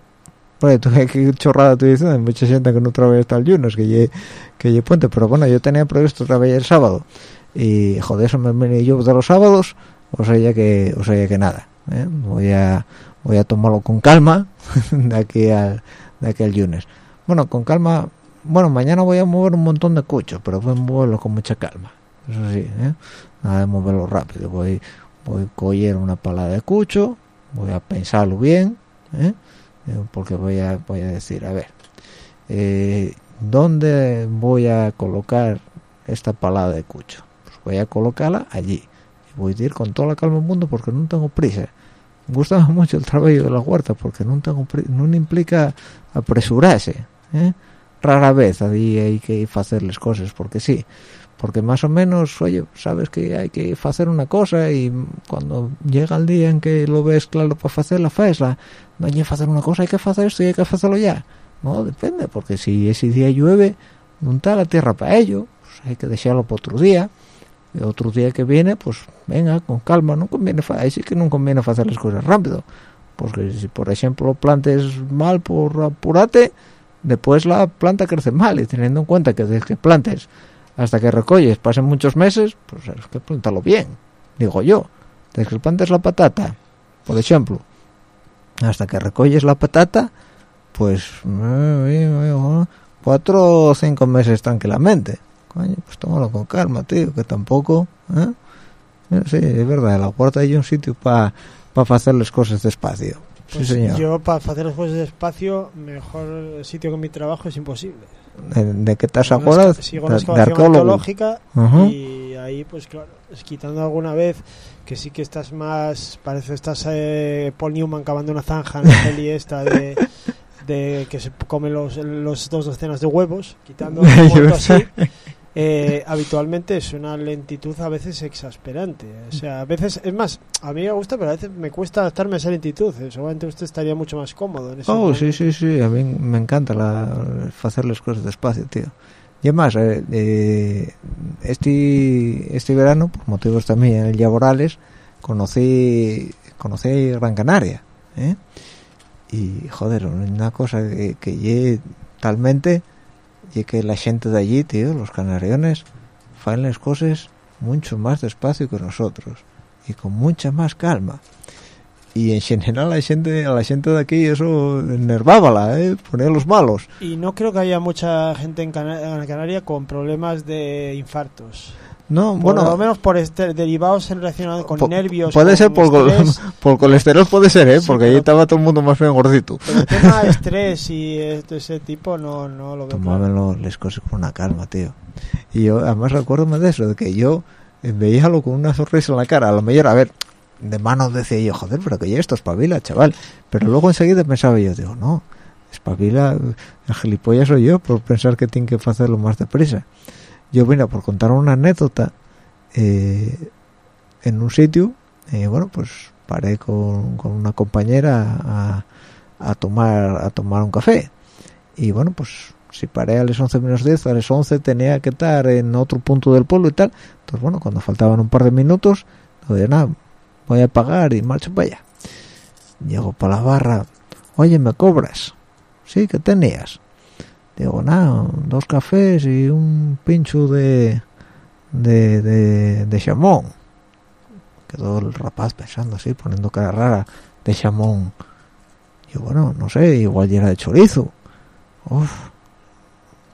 bueno, tú, qué chorrada tú dices, hay mucha gente que no trabaja hasta el lunes, que lle, que lle puente, pero bueno, yo tenía previsto trabajar el sábado, y joder, eso me vine yo de los sábados, o sea, ya que, o sea, ya que nada, ¿eh? voy a, voy a tomarlo con calma, de aquí al, de aquí al lunes. Bueno, con calma, bueno, mañana voy a mover un montón de cuchos, pero voy a moverlo con mucha calma, eso sí ¿eh? nada de moverlo rápido voy voy a coger una pala de cucho voy a pensarlo bien ¿eh? Eh, porque voy a voy a decir a ver eh, dónde voy a colocar esta pala de cucho pues voy a colocarla allí voy a ir con toda la calma del mundo porque no tengo prisa me gusta mucho el trabajo de la huerta porque no tengo no implica apresurarse ¿eh? Rara vez hay que hacer las cosas porque sí porque más o menos oye sabes que hay que hacer una cosa y cuando llega el día en que lo ves claro para hacerla faesla no hay que hacer una cosa hay que hacer esto y hay que hacerlo ya. No depende porque si ese día llueve no la tierra para ello pues hay que dejarlo para otro día. Y otro día que viene pues venga con calma no conviene ahí sí que no conviene hacer las cosas rápido porque si por ejemplo plantes mal por apurate después la planta crece mal y teniendo en cuenta que desde que plantes hasta que recolles pasen muchos meses pues hay que plantarlo bien digo yo. Desde que plantes la patata por ejemplo hasta que recolles la patata pues eh, eh, cuatro o cinco meses tranquilamente. Coño pues tómalo con calma tío que tampoco ¿eh? Eh, sí es verdad la puerta hay un sitio para para hacer las cosas despacio Pues sí señor Yo para hacer las cosas despacio, mejor sitio que mi trabajo es imposible. de, de qué ahora exca- Sigo de, una de excavación arqueológica Ujú. y ahí pues claro, es quitando alguna vez que sí que estás más, parece estás eh, Paul Newman cavando una zanja en la peli esta de, de que se come los, los dos docenas de huevos, quitando un así. Eh, habitualmente es una lentitud a veces exasperante. O sea, a veces, es más, a mí me gusta, pero a veces me cuesta adaptarme a esa lentitud. Eh, Seguramente usted estaría mucho más cómodo en ese Oh, momento. sí, sí, sí, a mí me encanta la, hacer las cosas despacio, tío. Y además, eh, eh, este, este verano, por motivos también laborales, conocí, conocí Gran Canaria, ¿eh? Y, joder, una cosa que, que talmente, y que la gente de allí, tío, los canariones, hacen las cosas mucho más despacio que nosotros, y con mucha más calma. Y en general la gente la gente de aquí eso enervábala eh ponía los malos. Y no creo que haya mucha gente en, Cana- en Canaria con problemas de infartos. No Por bueno lo menos por este, derivados en relacionados con po- nervios. puede con ser por, col- por colesterol puede ser eh Sí, porque ahí estaba todo el mundo más bien gordito. pero el tema de estrés y esto- ese tipo no, no lo veo. tomábanlo las cosas con una calma tío. Y yo además recuerdo de eso de que yo eh, veíalo con una sonrisa en la cara a lo mejor a ver de mano decía yo joder pero que ya esto espabila chaval pero luego enseguida pensaba yo digo no espabila el gilipollas soy yo por pensar que tiene que hacerlo más deprisa yo vine por contar una anécdota eh, en un sitio eh, bueno pues paré con, con una compañera a, a tomar a tomar un café. Y bueno pues si paré a las 11 menos 10 a las 11 tenía que estar en otro punto del pueblo y tal. Entonces bueno cuando faltaban un par de minutos digo nada voy a pagar y marcho para allá. Llego para la barra oye me cobras sí que tenías digo nada dos cafés y un pincho de de, de, de chamón quedó el rapaz pensando así poniendo cara rara de chamón y bueno no sé igual ya era de chorizo Uf.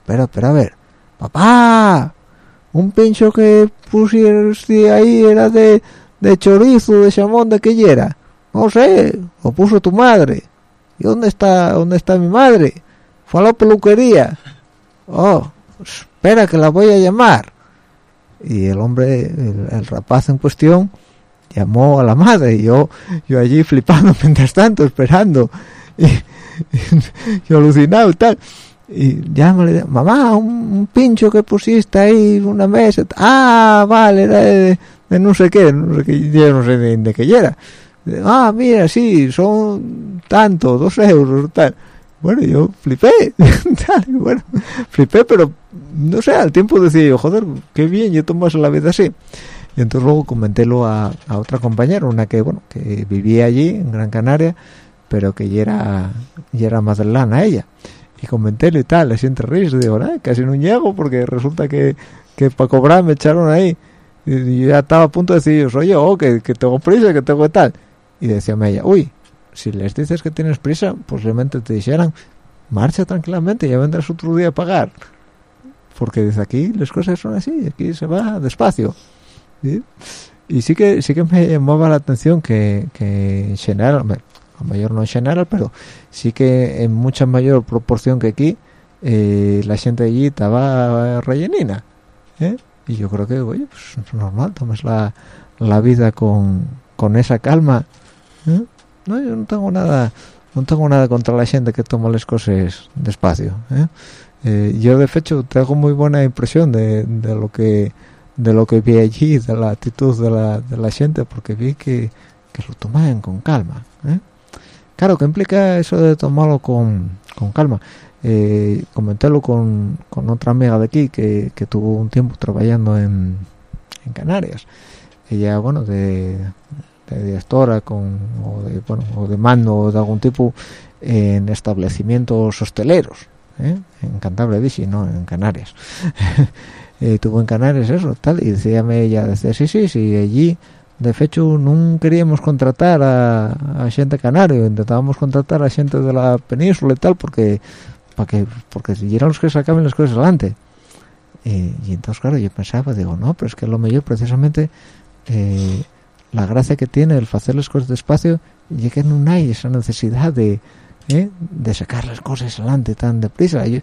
espera espera a ver papá un pincho que pusiste ahí era de, de chorizo de chamón de que era no sé lo puso tu madre y dónde está dónde está mi madre fue a la peluquería. Oh espera que la voy a llamar. Y el hombre el, rapaz en cuestión llamó a la madre. Y yo yo allí flipando mientras tanto esperando. Y, yo alucinado y tal. Y llámale mamá un, pincho que pusiste ahí una mesa. Ah vale de no sé qué no sé qué yo no sé de, de qué era. Ah mira sí son tanto dos euros tal bueno yo flipé. Bueno flipé pero no sé al tiempo decía yo joder qué bien yo tomas la vida así y entonces luego comentélo a, a otra compañera una que bueno que vivía allí en Gran Canaria pero que ya era ya era madrilana ella. Y comentélo y tal así entre risas digo "Nah, casi no llego porque resulta que, que para cobrar me echaron ahí y, y ya estaba a punto de decir oye oh, que, que tengo prisa que tengo tal y decíame ella uy si les dices que tienes prisa posiblemente te dijeran marcha tranquilamente ya vendrás otro día a pagar porque desde aquí las cosas son así aquí se va despacio y sí que sí que me llamaba la atención que, que en general a mayor no en general pero sí que en mucha mayor proporción que aquí eh, la gente allí estaba rellenina ¿eh? y yo creo que oye pues es normal tomas la, la vida con, con esa calma ¿eh? No yo no tengo nada no tengo nada contra la gente que toma las cosas despacio ¿eh? Eh, yo de hecho tengo muy buena impresión de, de lo que de lo que vi allí de la actitud de la, de la gente porque vi que, que lo tomaban con calma ¿eh? claro que implica eso de tomarlo con, con calma comentélo con, con otra amiga de aquí que, que tuvo un tiempo trabajando en, en Canarias ella bueno de, de directora con o de bueno o de mando de algún tipo en establecimientos hosteleros ¿eh? en Cantabria no en Canarias eh, tuvo en Canarias eso tal y decíame ella decía sí sí sí allí de hecho no queríamos contratar a, a gente canario intentábamos contratar a gente de la península y tal porque para que porque si eran los que sacaban las cosas adelante Eh, y entonces claro yo pensaba digo no pero es que lo mejor precisamente eh, la gracia que tiene el hacer las cosas despacio y que no hay esa necesidad de ¿eh? de sacar las cosas adelante tan deprisa y,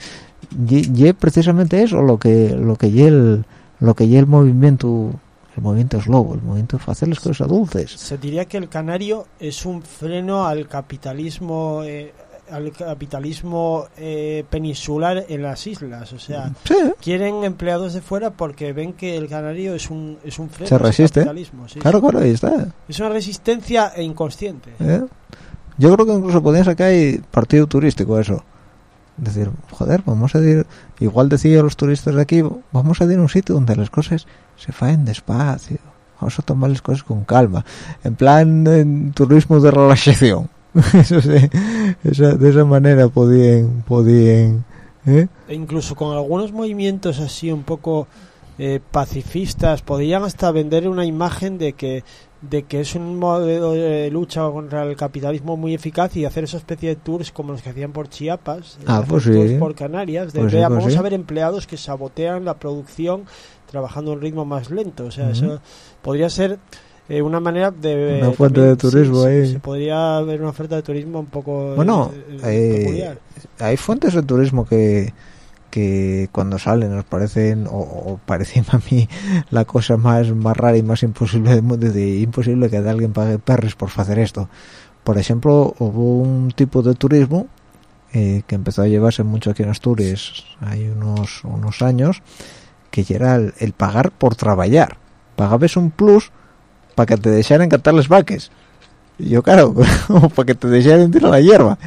precisamente eso lo que lo que y el lo que y el movimiento el movimiento es lobo el movimiento es hacer las cosas dulces Se diría que el canario es un freno al capitalismo eh, al capitalismo eh, peninsular en las islas, o sea, sí, quieren empleados de fuera porque ven que el canario es un es un freno Se resiste. capitalismo, sí, claro sí. claro ahí está Es una resistencia inconsciente. ¿eh? yo creo que incluso podían sacar partido turístico eso decir joder vamos a ir igual decía los turistas de aquí vamos a ir a un sitio donde las cosas se faen despacio vamos a tomar las cosas con calma en plan en turismo de relajación eso sí, esa- de esa manera podían podían ¿eh? E incluso con algunos movimientos así un poco eh, pacifistas podrían hasta vender una imagen de que de que es un modelo de lucha contra el capitalismo muy eficaz y hacer esa especie de tours como los que hacían por Chiapas, Ah, pues tours sí. por Canarias, de Pues sí, pues vamos sí. a ver empleados que sabotean la producción trabajando a un ritmo más lento, o sea, eso podría ser eh, una manera de Una fuente de turismo sí, ahí. se podría ver una oferta de turismo un poco Bueno, eh, eh, peculiar. hay fuentes de turismo que que cuando salen nos parecen o, o parecen a mí la cosa más más rara y más imposible del mundo de imposible que alguien pague perres por hacer esto por ejemplo hubo un tipo de turismo eh, que empezó a llevarse mucho aquí en Asturias hay unos unos años que era el, el pagar por trabajar pagabas un plus para que te dejaran cantar las vaques. Y yo claro para que te dejaran tirar la hierba.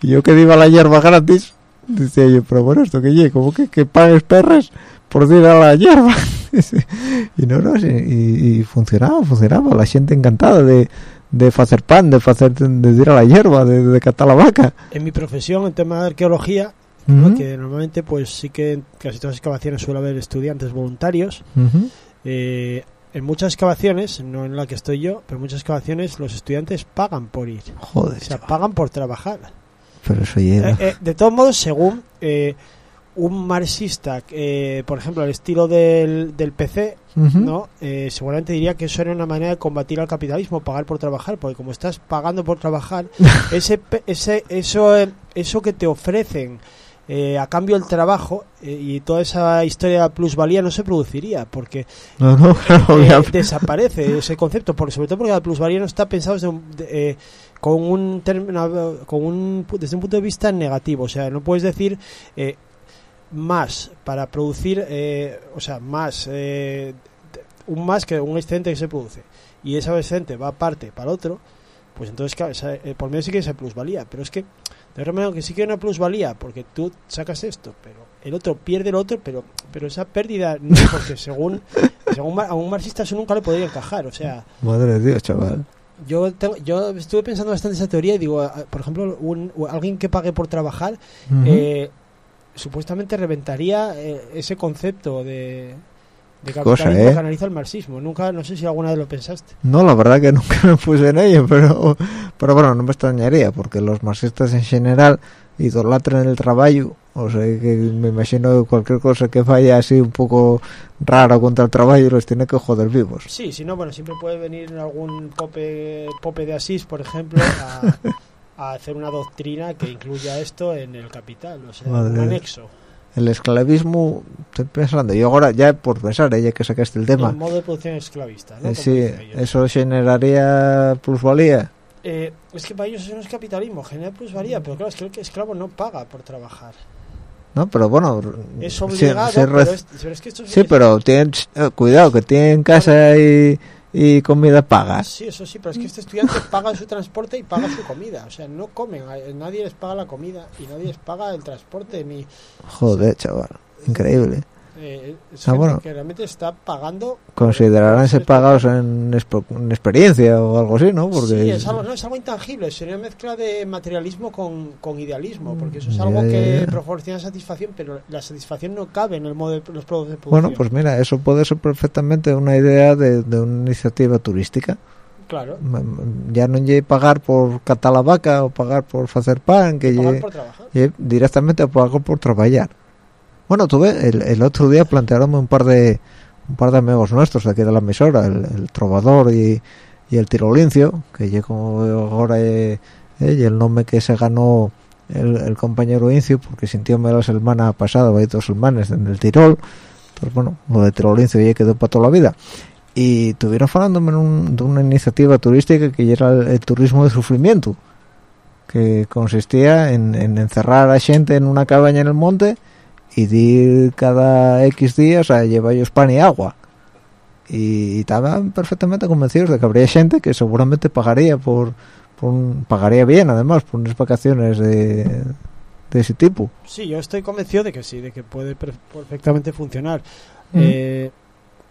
Y yo que iba a la hierba gratis decía yo pero bueno esto que llegue como que, que pagues perras por ir a la hierba y no no y, y funcionaba funcionaba. La gente encantada de de hacer pan de hacer de ir a la hierba de, de catar la vaca. En mi profesión, en tema de arqueología, Ujú, que normalmente pues sí que en casi todas las excavaciones suele haber estudiantes voluntarios. ujú. Eh, en muchas excavaciones, no en la que estoy yo, pero en muchas excavaciones los estudiantes pagan por ir. joder O sea, chaval, pagan por trabajar. pero eso llega Eh, eh, de todos modos, según eh, un marxista, eh, por ejemplo, el estilo del, del PC. ¿no? Eh, seguramente diría que eso era una manera de combatir al capitalismo, pagar por trabajar, porque como estás pagando por trabajar, ese, ese eso, eh, eso que te ofrecen eh, a cambio del trabajo eh, y toda esa historia de plusvalía no se produciría, porque no no claro, eh, desaparece ese concepto, porque sobre todo porque la plusvalía no está pensado desde un- de- eh, con un con un desde un punto de vista negativo, o sea, no puedes decir eh, más para producir, eh, o sea, más eh, un más que un excedente que se produce. Y ese excedente va aparte para otro, pues entonces por medio sí que esa plusvalía, pero es que de manera que sí que hay una plusvalía porque tú sacas esto, pero el otro pierde lo otro, pero pero esa pérdida no, porque según según a un marxista eso nunca le podría encajar, o sea, madre de dios chaval. yo tengo, yo estuve pensando bastante esa teoría y digo, por ejemplo, un, alguien que pague por trabajar eh, supuestamente reventaría eh, ese concepto de de Cosa, ¿eh? que analiza el marxismo. Nunca, no sé si alguna vez lo pensaste. No, la verdad que nunca me puse en ello, pero, pero bueno, no me extrañaría, porque los marxistas en general idolatran el trabajo, o sea que me imagino que cualquier cosa que vaya así un poco raro contra el trabajo los tiene que joder vivos. Sí, si no, bueno, siempre puede venir algún pope, pope de Asís, por ejemplo, a, a hacer una doctrina que incluya esto en el capital, o sea, Madre un anexo. El esclavismo, estoy pensando, yo ahora ya por pensar, eh, ya que sacaste el tema, El modo de producción esclavista, ¿no? eh, sí, eso generaría plusvalía. Eh, es que para ellos eso no es capitalismo, genera plusvalía, pero claro, es que el esclavo no paga por trabajar. No, pero bueno, Es obligado, se pero, es, pero es que esto es- sí, pero tienen, eh, cuidado, que tienen casa y, y comida paga. Sí, eso sí, pero es que este estudiante paga su transporte y paga su comida. O sea, no comen, a- nadie les paga la comida y nadie les paga el transporte ni... Joder, chaval, increíble. Eh, es Ah, bueno. que realmente está pagando... Consideraránse por- pagados en, experiencia o algo así, ¿no? Porque Sí, es algo, no, es algo intangible, sería una mezcla de materialismo con, con idealismo, porque eso es Ya, algo ya, que proporciona satisfacción, pero la satisfacción no cabe en el modo de los productos de producción. Bueno, pues mira, eso puede ser perfectamente una idea de, de una iniciativa turística. Claro, Ya no lle pagar por catar la vaca o pagar por hacer pan, que pagar lle- por trabajar. lle directamente pagar por trabajar. Bueno, tuve el, el otro día plantearon un par de un par de amigos nuestros de aquí de la emisora, el, el trovador y, y el tirolincio, que llegó ahora eh, eh, y el nombre que se ganó el, el compañero Incio, porque sintióme la semana pasada, hay dos semanas en el Tirol, entonces bueno, lo de tirolincio ya quedó para toda la vida. Y tuvieron hablándome en un- de una iniciativa turística que era el, el turismo de sufrimiento, que consistía en, en encerrar a gente en una cabaña en el monte y de ir cada X días a llevar ellos pan y agua. Y, y estaban perfectamente convencidos de que habría gente que seguramente pagaría por, por un- pagaría bien además por unas vacaciones de, de ese tipo. Sí, yo estoy convencido de que sí, de que puede per- perfectamente funcionar. Mm. Eh,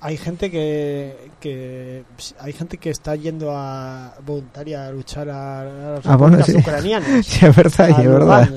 hay gente que, que hay gente que está yendo a voluntaria a luchar a, a las Ah, bueno, sí. Sí, es verdad, a es verdad.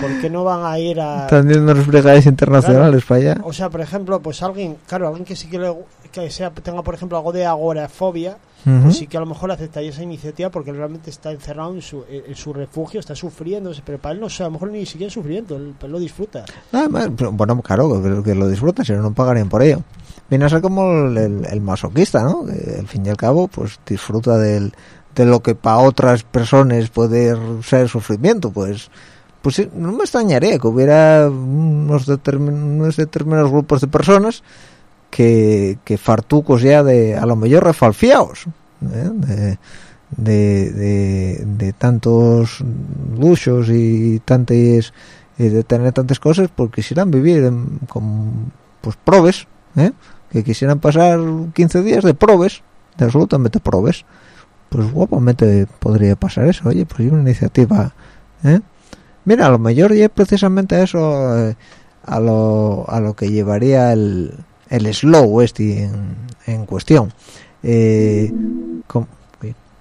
¿Por qué no van a ir a...? Están viendo los brigadas internacionales para allá. O sea, por ejemplo, pues alguien, claro, alguien que sí que, le, que sea, tenga, por ejemplo, algo de agorafobia, pues sí que a lo mejor aceptaría esa iniciativa porque realmente está encerrado en su, en su refugio, está sufriendo, pero para él no sé, a lo mejor ni siquiera sufriendo, él, él lo disfruta. Más, pero, bueno, claro, que, que lo disfrutan, si no, no pagarían por ello. Viene a ser como el, masoquista, ¿no? Que, al fin y al cabo, pues disfruta de lo que para otras personas puede ser sufrimiento, pues pues no me extrañaría que hubiera unos, unos determinados grupos de personas que, que fartucos ya de, a lo mejor refalfiados, ¿eh? de, de, tantos luchos y tantas de tener tantas cosas pues quisieran vivir en- con pues probes ¿eh? Que quisieran pasar 15 días de probes de absolutamente probes pues guapamente podría pasar eso. Oye pues hay una iniciativa ¿eh? mira a lo mejor ya precisamente eso eh, a lo a lo que llevaría el el slow este en, en cuestión. Eh,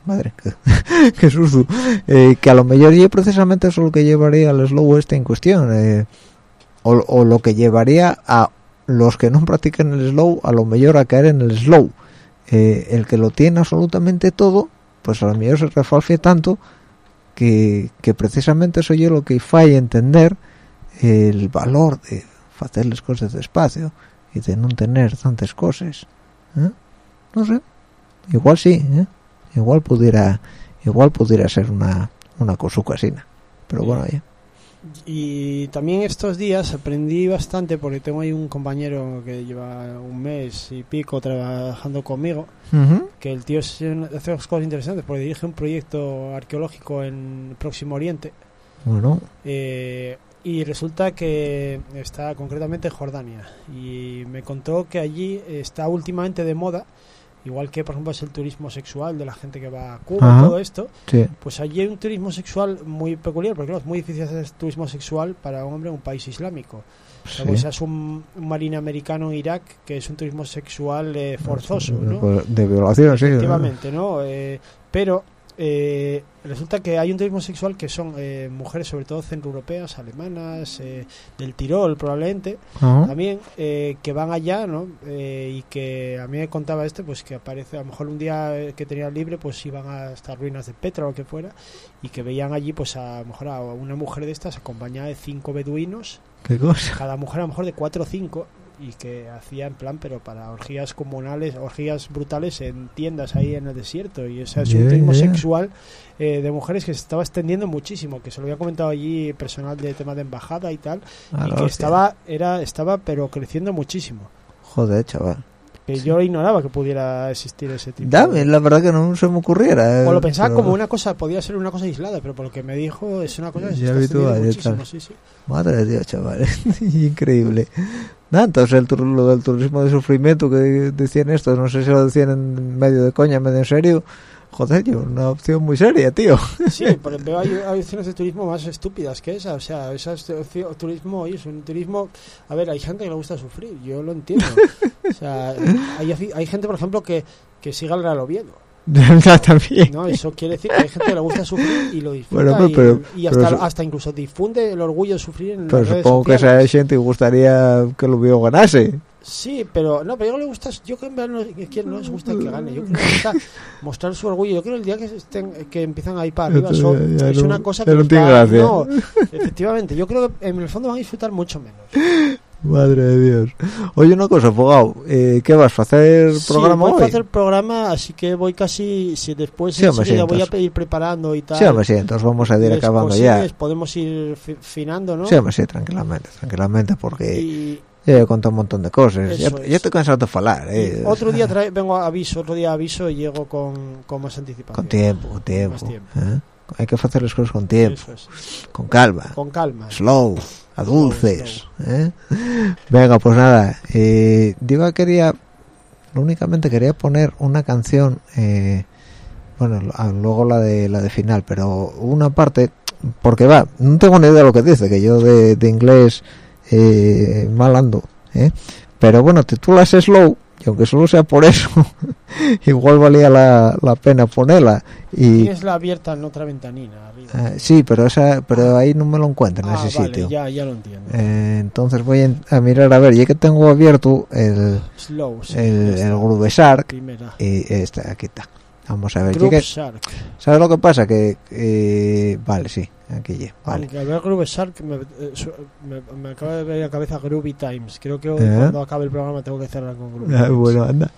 madre qué, qué susto. Eh, que a lo mejor ya precisamente eso lo que llevaría al slow este en cuestión eh, o, o lo que llevaría a los que no practican el slow a lo mejor a caer en el slow Eh, el que lo tiene absolutamente todo pues a lo mejor se refalfia tanto que, que precisamente eso yo lo que falla entender el valor de hacer las cosas despacio y de no tener tantas cosas ¿eh? no sé igual sí ¿eh? igual pudiera igual pudiera ser una una cosuca así pero bueno ya Y también estos días aprendí bastante porque tengo ahí un compañero que lleva un mes y pico trabajando conmigo, que el tío hace cosas interesantes porque dirige un proyecto arqueológico en Próximo Oriente. Bueno. Eh, y resulta que está concretamente en Jordania. Y me contó que allí está últimamente de moda, igual que por ejemplo es el turismo sexual de la gente que va a Cuba Ajá. y todo esto, sí pues allí hay un turismo sexual muy peculiar, porque claro, es muy difícil hacer turismo sexual para un hombre en un país islámico. O sea, sí. pues seas un, un marine americano en Irak, que es un turismo sexual eh, forzoso, ¿no? Pues de violación sí Efectivamente, ¿no? Eh, pero eh, resulta que hay un turismo sexual que son eh, mujeres, sobre todo centroeuropeas, alemanas, eh, del Tirol probablemente, Ajá. también, eh, que van allá, ¿no? Eh, y que a mí me contaba este, pues que aparece, a lo mejor un día eh, que tenía libre, pues iban a estas ruinas de Petra o lo que fuera, y que veían allí, pues a, lo mejor a una mujer de estas acompañada de cinco beduinos, ¿Qué cosa? cada mujer a lo mejor de cuatro o cinco, y que hacía en plan, pero para orgías comunales, orgías brutales en tiendas ahí en el desierto, y o sea, es un ya. sexual eh, de mujeres que se estaba extendiendo muchísimo, que se lo había comentado allí personal de tema de embajada y tal, y que hostia. estaba, era, estaba pero creciendo muchísimo. Joder, chaval. Que yo ignoraba que pudiera existir ese tipo. Dame, la verdad que no se me ocurriera. eh, o lo pensaba pero- como una cosa, podía ser una cosa aislada, pero por lo que me dijo es una cosa Ya habitual, sí, sí. Madre de Dios, chaval. Increíble. Nada, entonces el, tur- lo del turismo de sufrimiento que decían estos, no sé si lo decían en medio de coña, medio en serio. Joder, yo, una opción muy seria, tío. Sí, pero hay, hay opciones de turismo más estúpidas que esa. O sea, esa es turismo, oye, es un turismo. A ver, hay gente que le gusta sufrir, yo lo entiendo. O sea, hay, hay gente, por ejemplo, que, que sigue al Real Oviedo. Ya también. ¿no? Eso quiere decir que hay gente que le gusta sufrir y lo disfruta. Bueno, y, pero- y hasta, pero eso- hasta incluso difunde el orgullo de sufrir en Pero las redes supongo que esa gente gustaría que lo vio ganase. Sí, pero no, pero yo no le gusta, yo creo que no, que no les gusta que gane, yo creo que les gusta mostrar su orgullo, yo creo que el día que estén, que empiezan a ir para arriba son- ya es no- una cosa que no les tiene va- gracia. no, efectivamente, yo creo que en el fondo van a disfrutar mucho menos. Madre de Dios. Oye, una cosa, Fogao, eh, ¿qué vas a hacer Sí, programa voy hoy? a hacer programa, así que voy casi, si después Sí, enseguida sí, voy a ir preparando y tal. Sí, sí, entonces vamos a ir acabando ya. podemos ir fi- finando, ¿no? Sí, hombre, sí, tranquilamente, tranquilamente, porque y, contado un montón de cosas. Ya, es. ya estoy cansado de hablar. Eh. otro día trae- vengo a aviso, otro día aviso y llego con, con más anticipación. Con tiempo, con tiempo. ¿eh? Hay que hacer las cosas con tiempo, es. con calma, Con calma. slow, a dulces. ¿eh? Venga, pues nada. Eh, Diva quería, únicamente quería poner una canción, eh, bueno, ah, luego la de la de final, pero una parte, porque va, no tengo ni idea de lo que dice, que yo de, de inglés eh, mal ando, ¿eh? pero bueno, titulas Slow, y aunque solo sea por eso, igual valía la, la pena ponerla. Y, Tienes la abierta en otra ventanina arriba. Ah, sí, pero esa, pero ahí no me lo encuentro en Ah, ese vale, sitio. ya, ya lo entiendo. Eh, entonces voy a mirar a ver, ya que tengo abierto el, Slow, sí, el, el Groove Shark Primera. y este, aquí está. Vamos a ver, Group Shark. ¿sabes lo que pasa? Que, eh, vale, sí, aquí ya, vale. Aunque al ver Groove Shark me, eh, me, me acaba de ver a la cabeza Groovy Times. Creo que hoy, ¿Eh? cuando acabe el programa tengo que cerrar con Groovy Ah, Times. bueno, anda.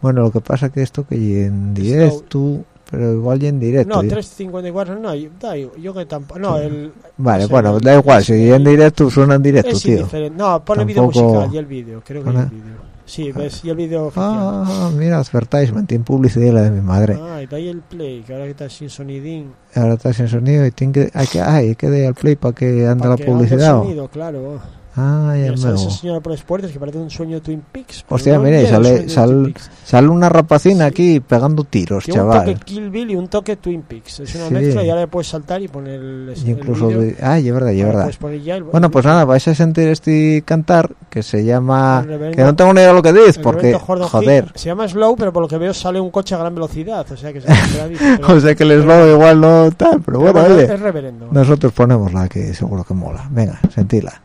Bueno, lo que pasa que esto que en directo, pero igual ya en directo. No, ya. 354, no, yo, da, yo que tampoco. No, el, Vale, no sé, bueno, da igual, si en directo suena en directo, es tío. No, pone vídeo Tampoco- musical y el vídeo. Creo que hay Pone- el vídeo. Sí, ves, y el vídeo oficial. Ah, mira, advertisement, tiene publicidad la de mi madre. Ah, y da ahí el play, que ahora que está sin sonidín. Ahora está sin sonido y tiene que, hay que, ay, hay que darle al play para que ande Pa' la que ande el publicidad. ¿o? sonido, claro. Ah, ya me esa señora por las puertas que parece un sueño Twin Peaks. Hostia, no al sale, sal- sale una rapacina Sí. aquí pegando tiros, Tiene un chaval. toque Kill Bill y un toque Twin Peaks. Es una Sí. mezcla y ahora le puedes saltar y poner el, Y el incluso, vídeo. de- ay, es verdad, es Ahora verdad. ya el- Bueno, pues nada, vais a sentir este cantar que se llama... El reverendo- Que no tengo ni idea de lo que dice, el porque, joder. Se llama Slow, pero por lo que veo sale un coche a gran velocidad. O sea que se o sea que el slow igual no tal, pero pero bueno, bueno, oye, es reverendo. nosotros ponemos la que seguro que mola. Venga, sentila.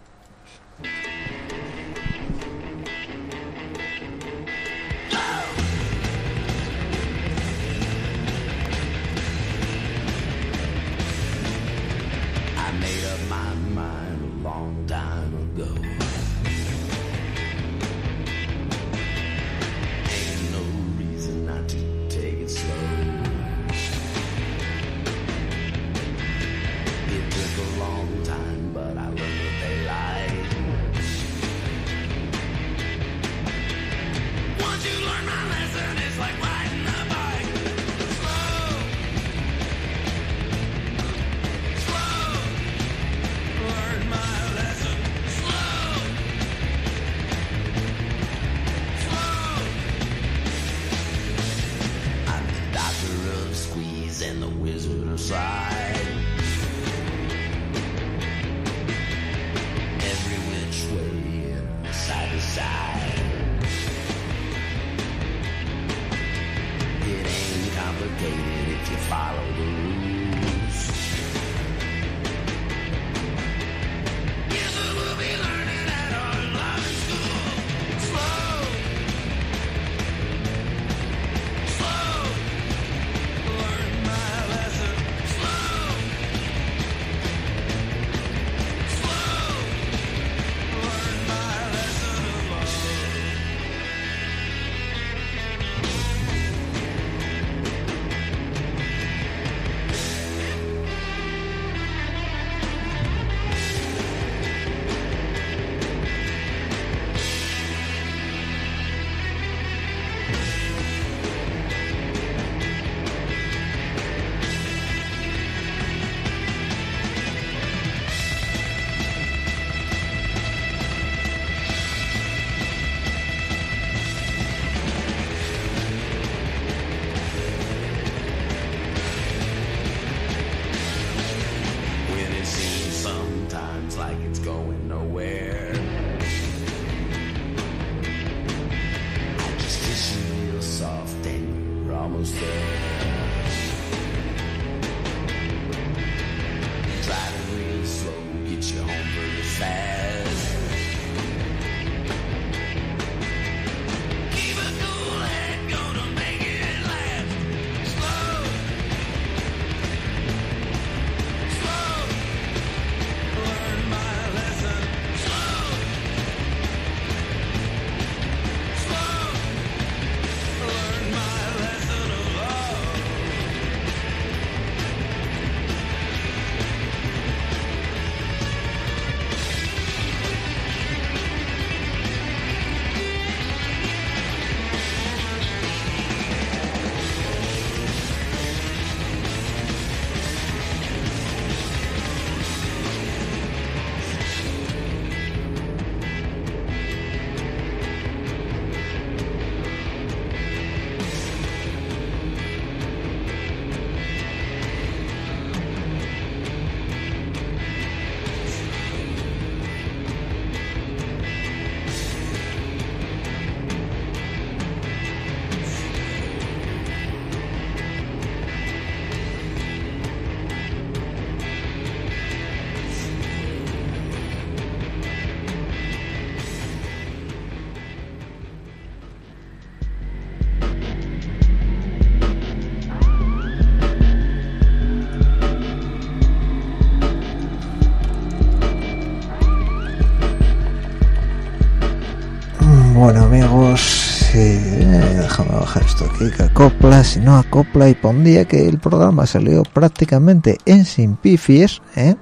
Déjame bajar esto aquí que acopla, si no acopla y día que el programa salió prácticamente en sin pifies, ¿eh?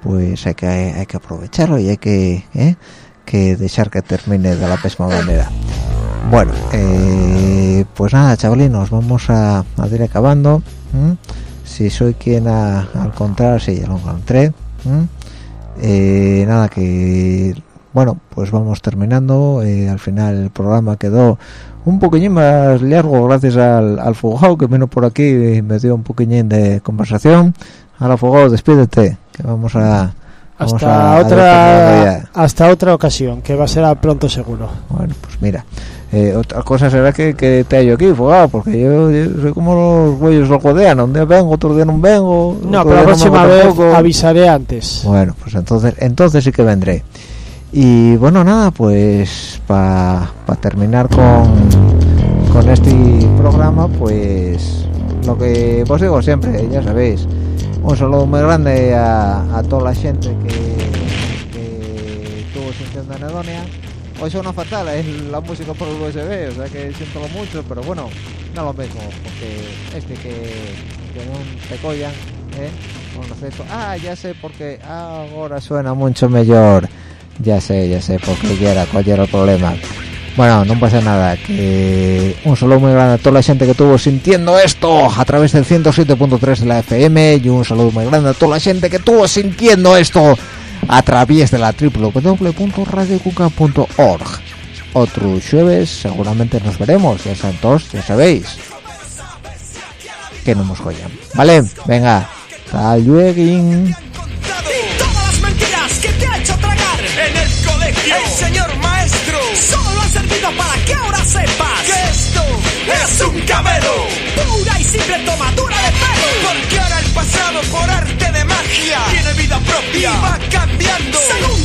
pues hay que, hay que aprovecharlo y hay que, ¿eh? que dejar que termine de la misma manera. Bueno, eh, pues nada chavalinos, vamos a, a ir acabando. Si soy quien a, a encontrar, sí, ya lo encontré. nada que bueno pues vamos terminando al final el programa quedó un poquillín más largo gracias al, al Fugao que vino por aquí y me dio un poquillín de conversación ahora Fugao despídete que vamos a vamos Hasta a- otra hasta otra ocasión, que va a ser a pronto seguro. bueno pues mira eh, otra cosa será que, que te hallo aquí Fugao porque yo, yo soy como los güeyes lo jodean un día vengo otro día no vengo No, pero la próxima vez avisaré antes. Bueno, pues entonces, entonces sí que vendré. Y bueno, nada, pues para terminar con, con este programa, pues lo que os digo siempre, ya sabéis, un saludo muy grande a, toda la gente que, que estuvo sintiendo anedonia. Hoy suena fatal, es la música por el USB, o sea que siento mucho, pero bueno, no lo mismo, porque este que, que no te collan, ¿eh? Con textos. Ah, ya sé porque ahora suena mucho mejor. Ya sé, ya sé, porque ya era, cuál era el problema. Bueno, no pasa nada. Que un saludo muy grande a toda la gente que estuvo sintiendo esto a través del 107.3 de la FM y un saludo muy grande a toda la gente que estuvo sintiendo esto a través de la www.radiocuca.org. Otro jueves seguramente nos veremos, ya saben todos, ya sabéis que no nos joyan. Vale, venga, hasta luego. el señor maestro, solo ha servido para que ahora sepas que esto es un cabelo, pura y simple tomadura de pelo, porque ahora el pasado por arte de magia tiene vida propia y va cambiando según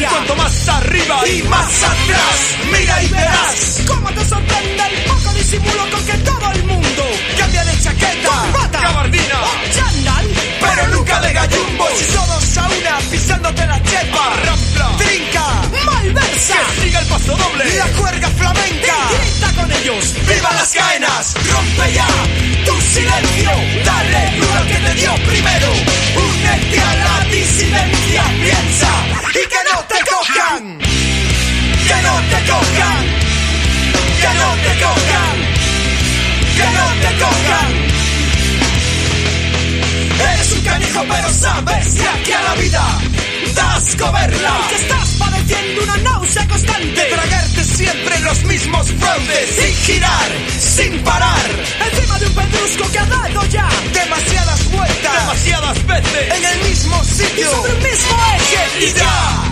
Cuanto más arriba y más atrás, mira y verás cómo te sorprende el poco disimulo con que todo el mundo cambia de chaqueta, corbata, gabardina pero nunca de gallumbos. Y todos a una pisándote la chepa, rampla, trinca, malversa, que siga el paso doble, la cuerga flamenca. y grita con ellos. ¡Viva las caenas! ¡Rompe ya tu silencio! ¡Dale duro que te dio primero! ¡Únete a la disidencia! ¡Piensa! ¡Y que no te cojan! ¡Que no te cojan! ¡Que no te cojan! ¡Que no te cojan! Canijo pero sabes que aquí a la vida das coberla Que estás padeciendo una náusea constante. de tragarte siempre los mismos fraudes sin girar, sin parar. Encima de un pedrusco que ha dado ya Demasiadas vueltas, demasiadas veces en el mismo sitio sobre un mismo eje. y ya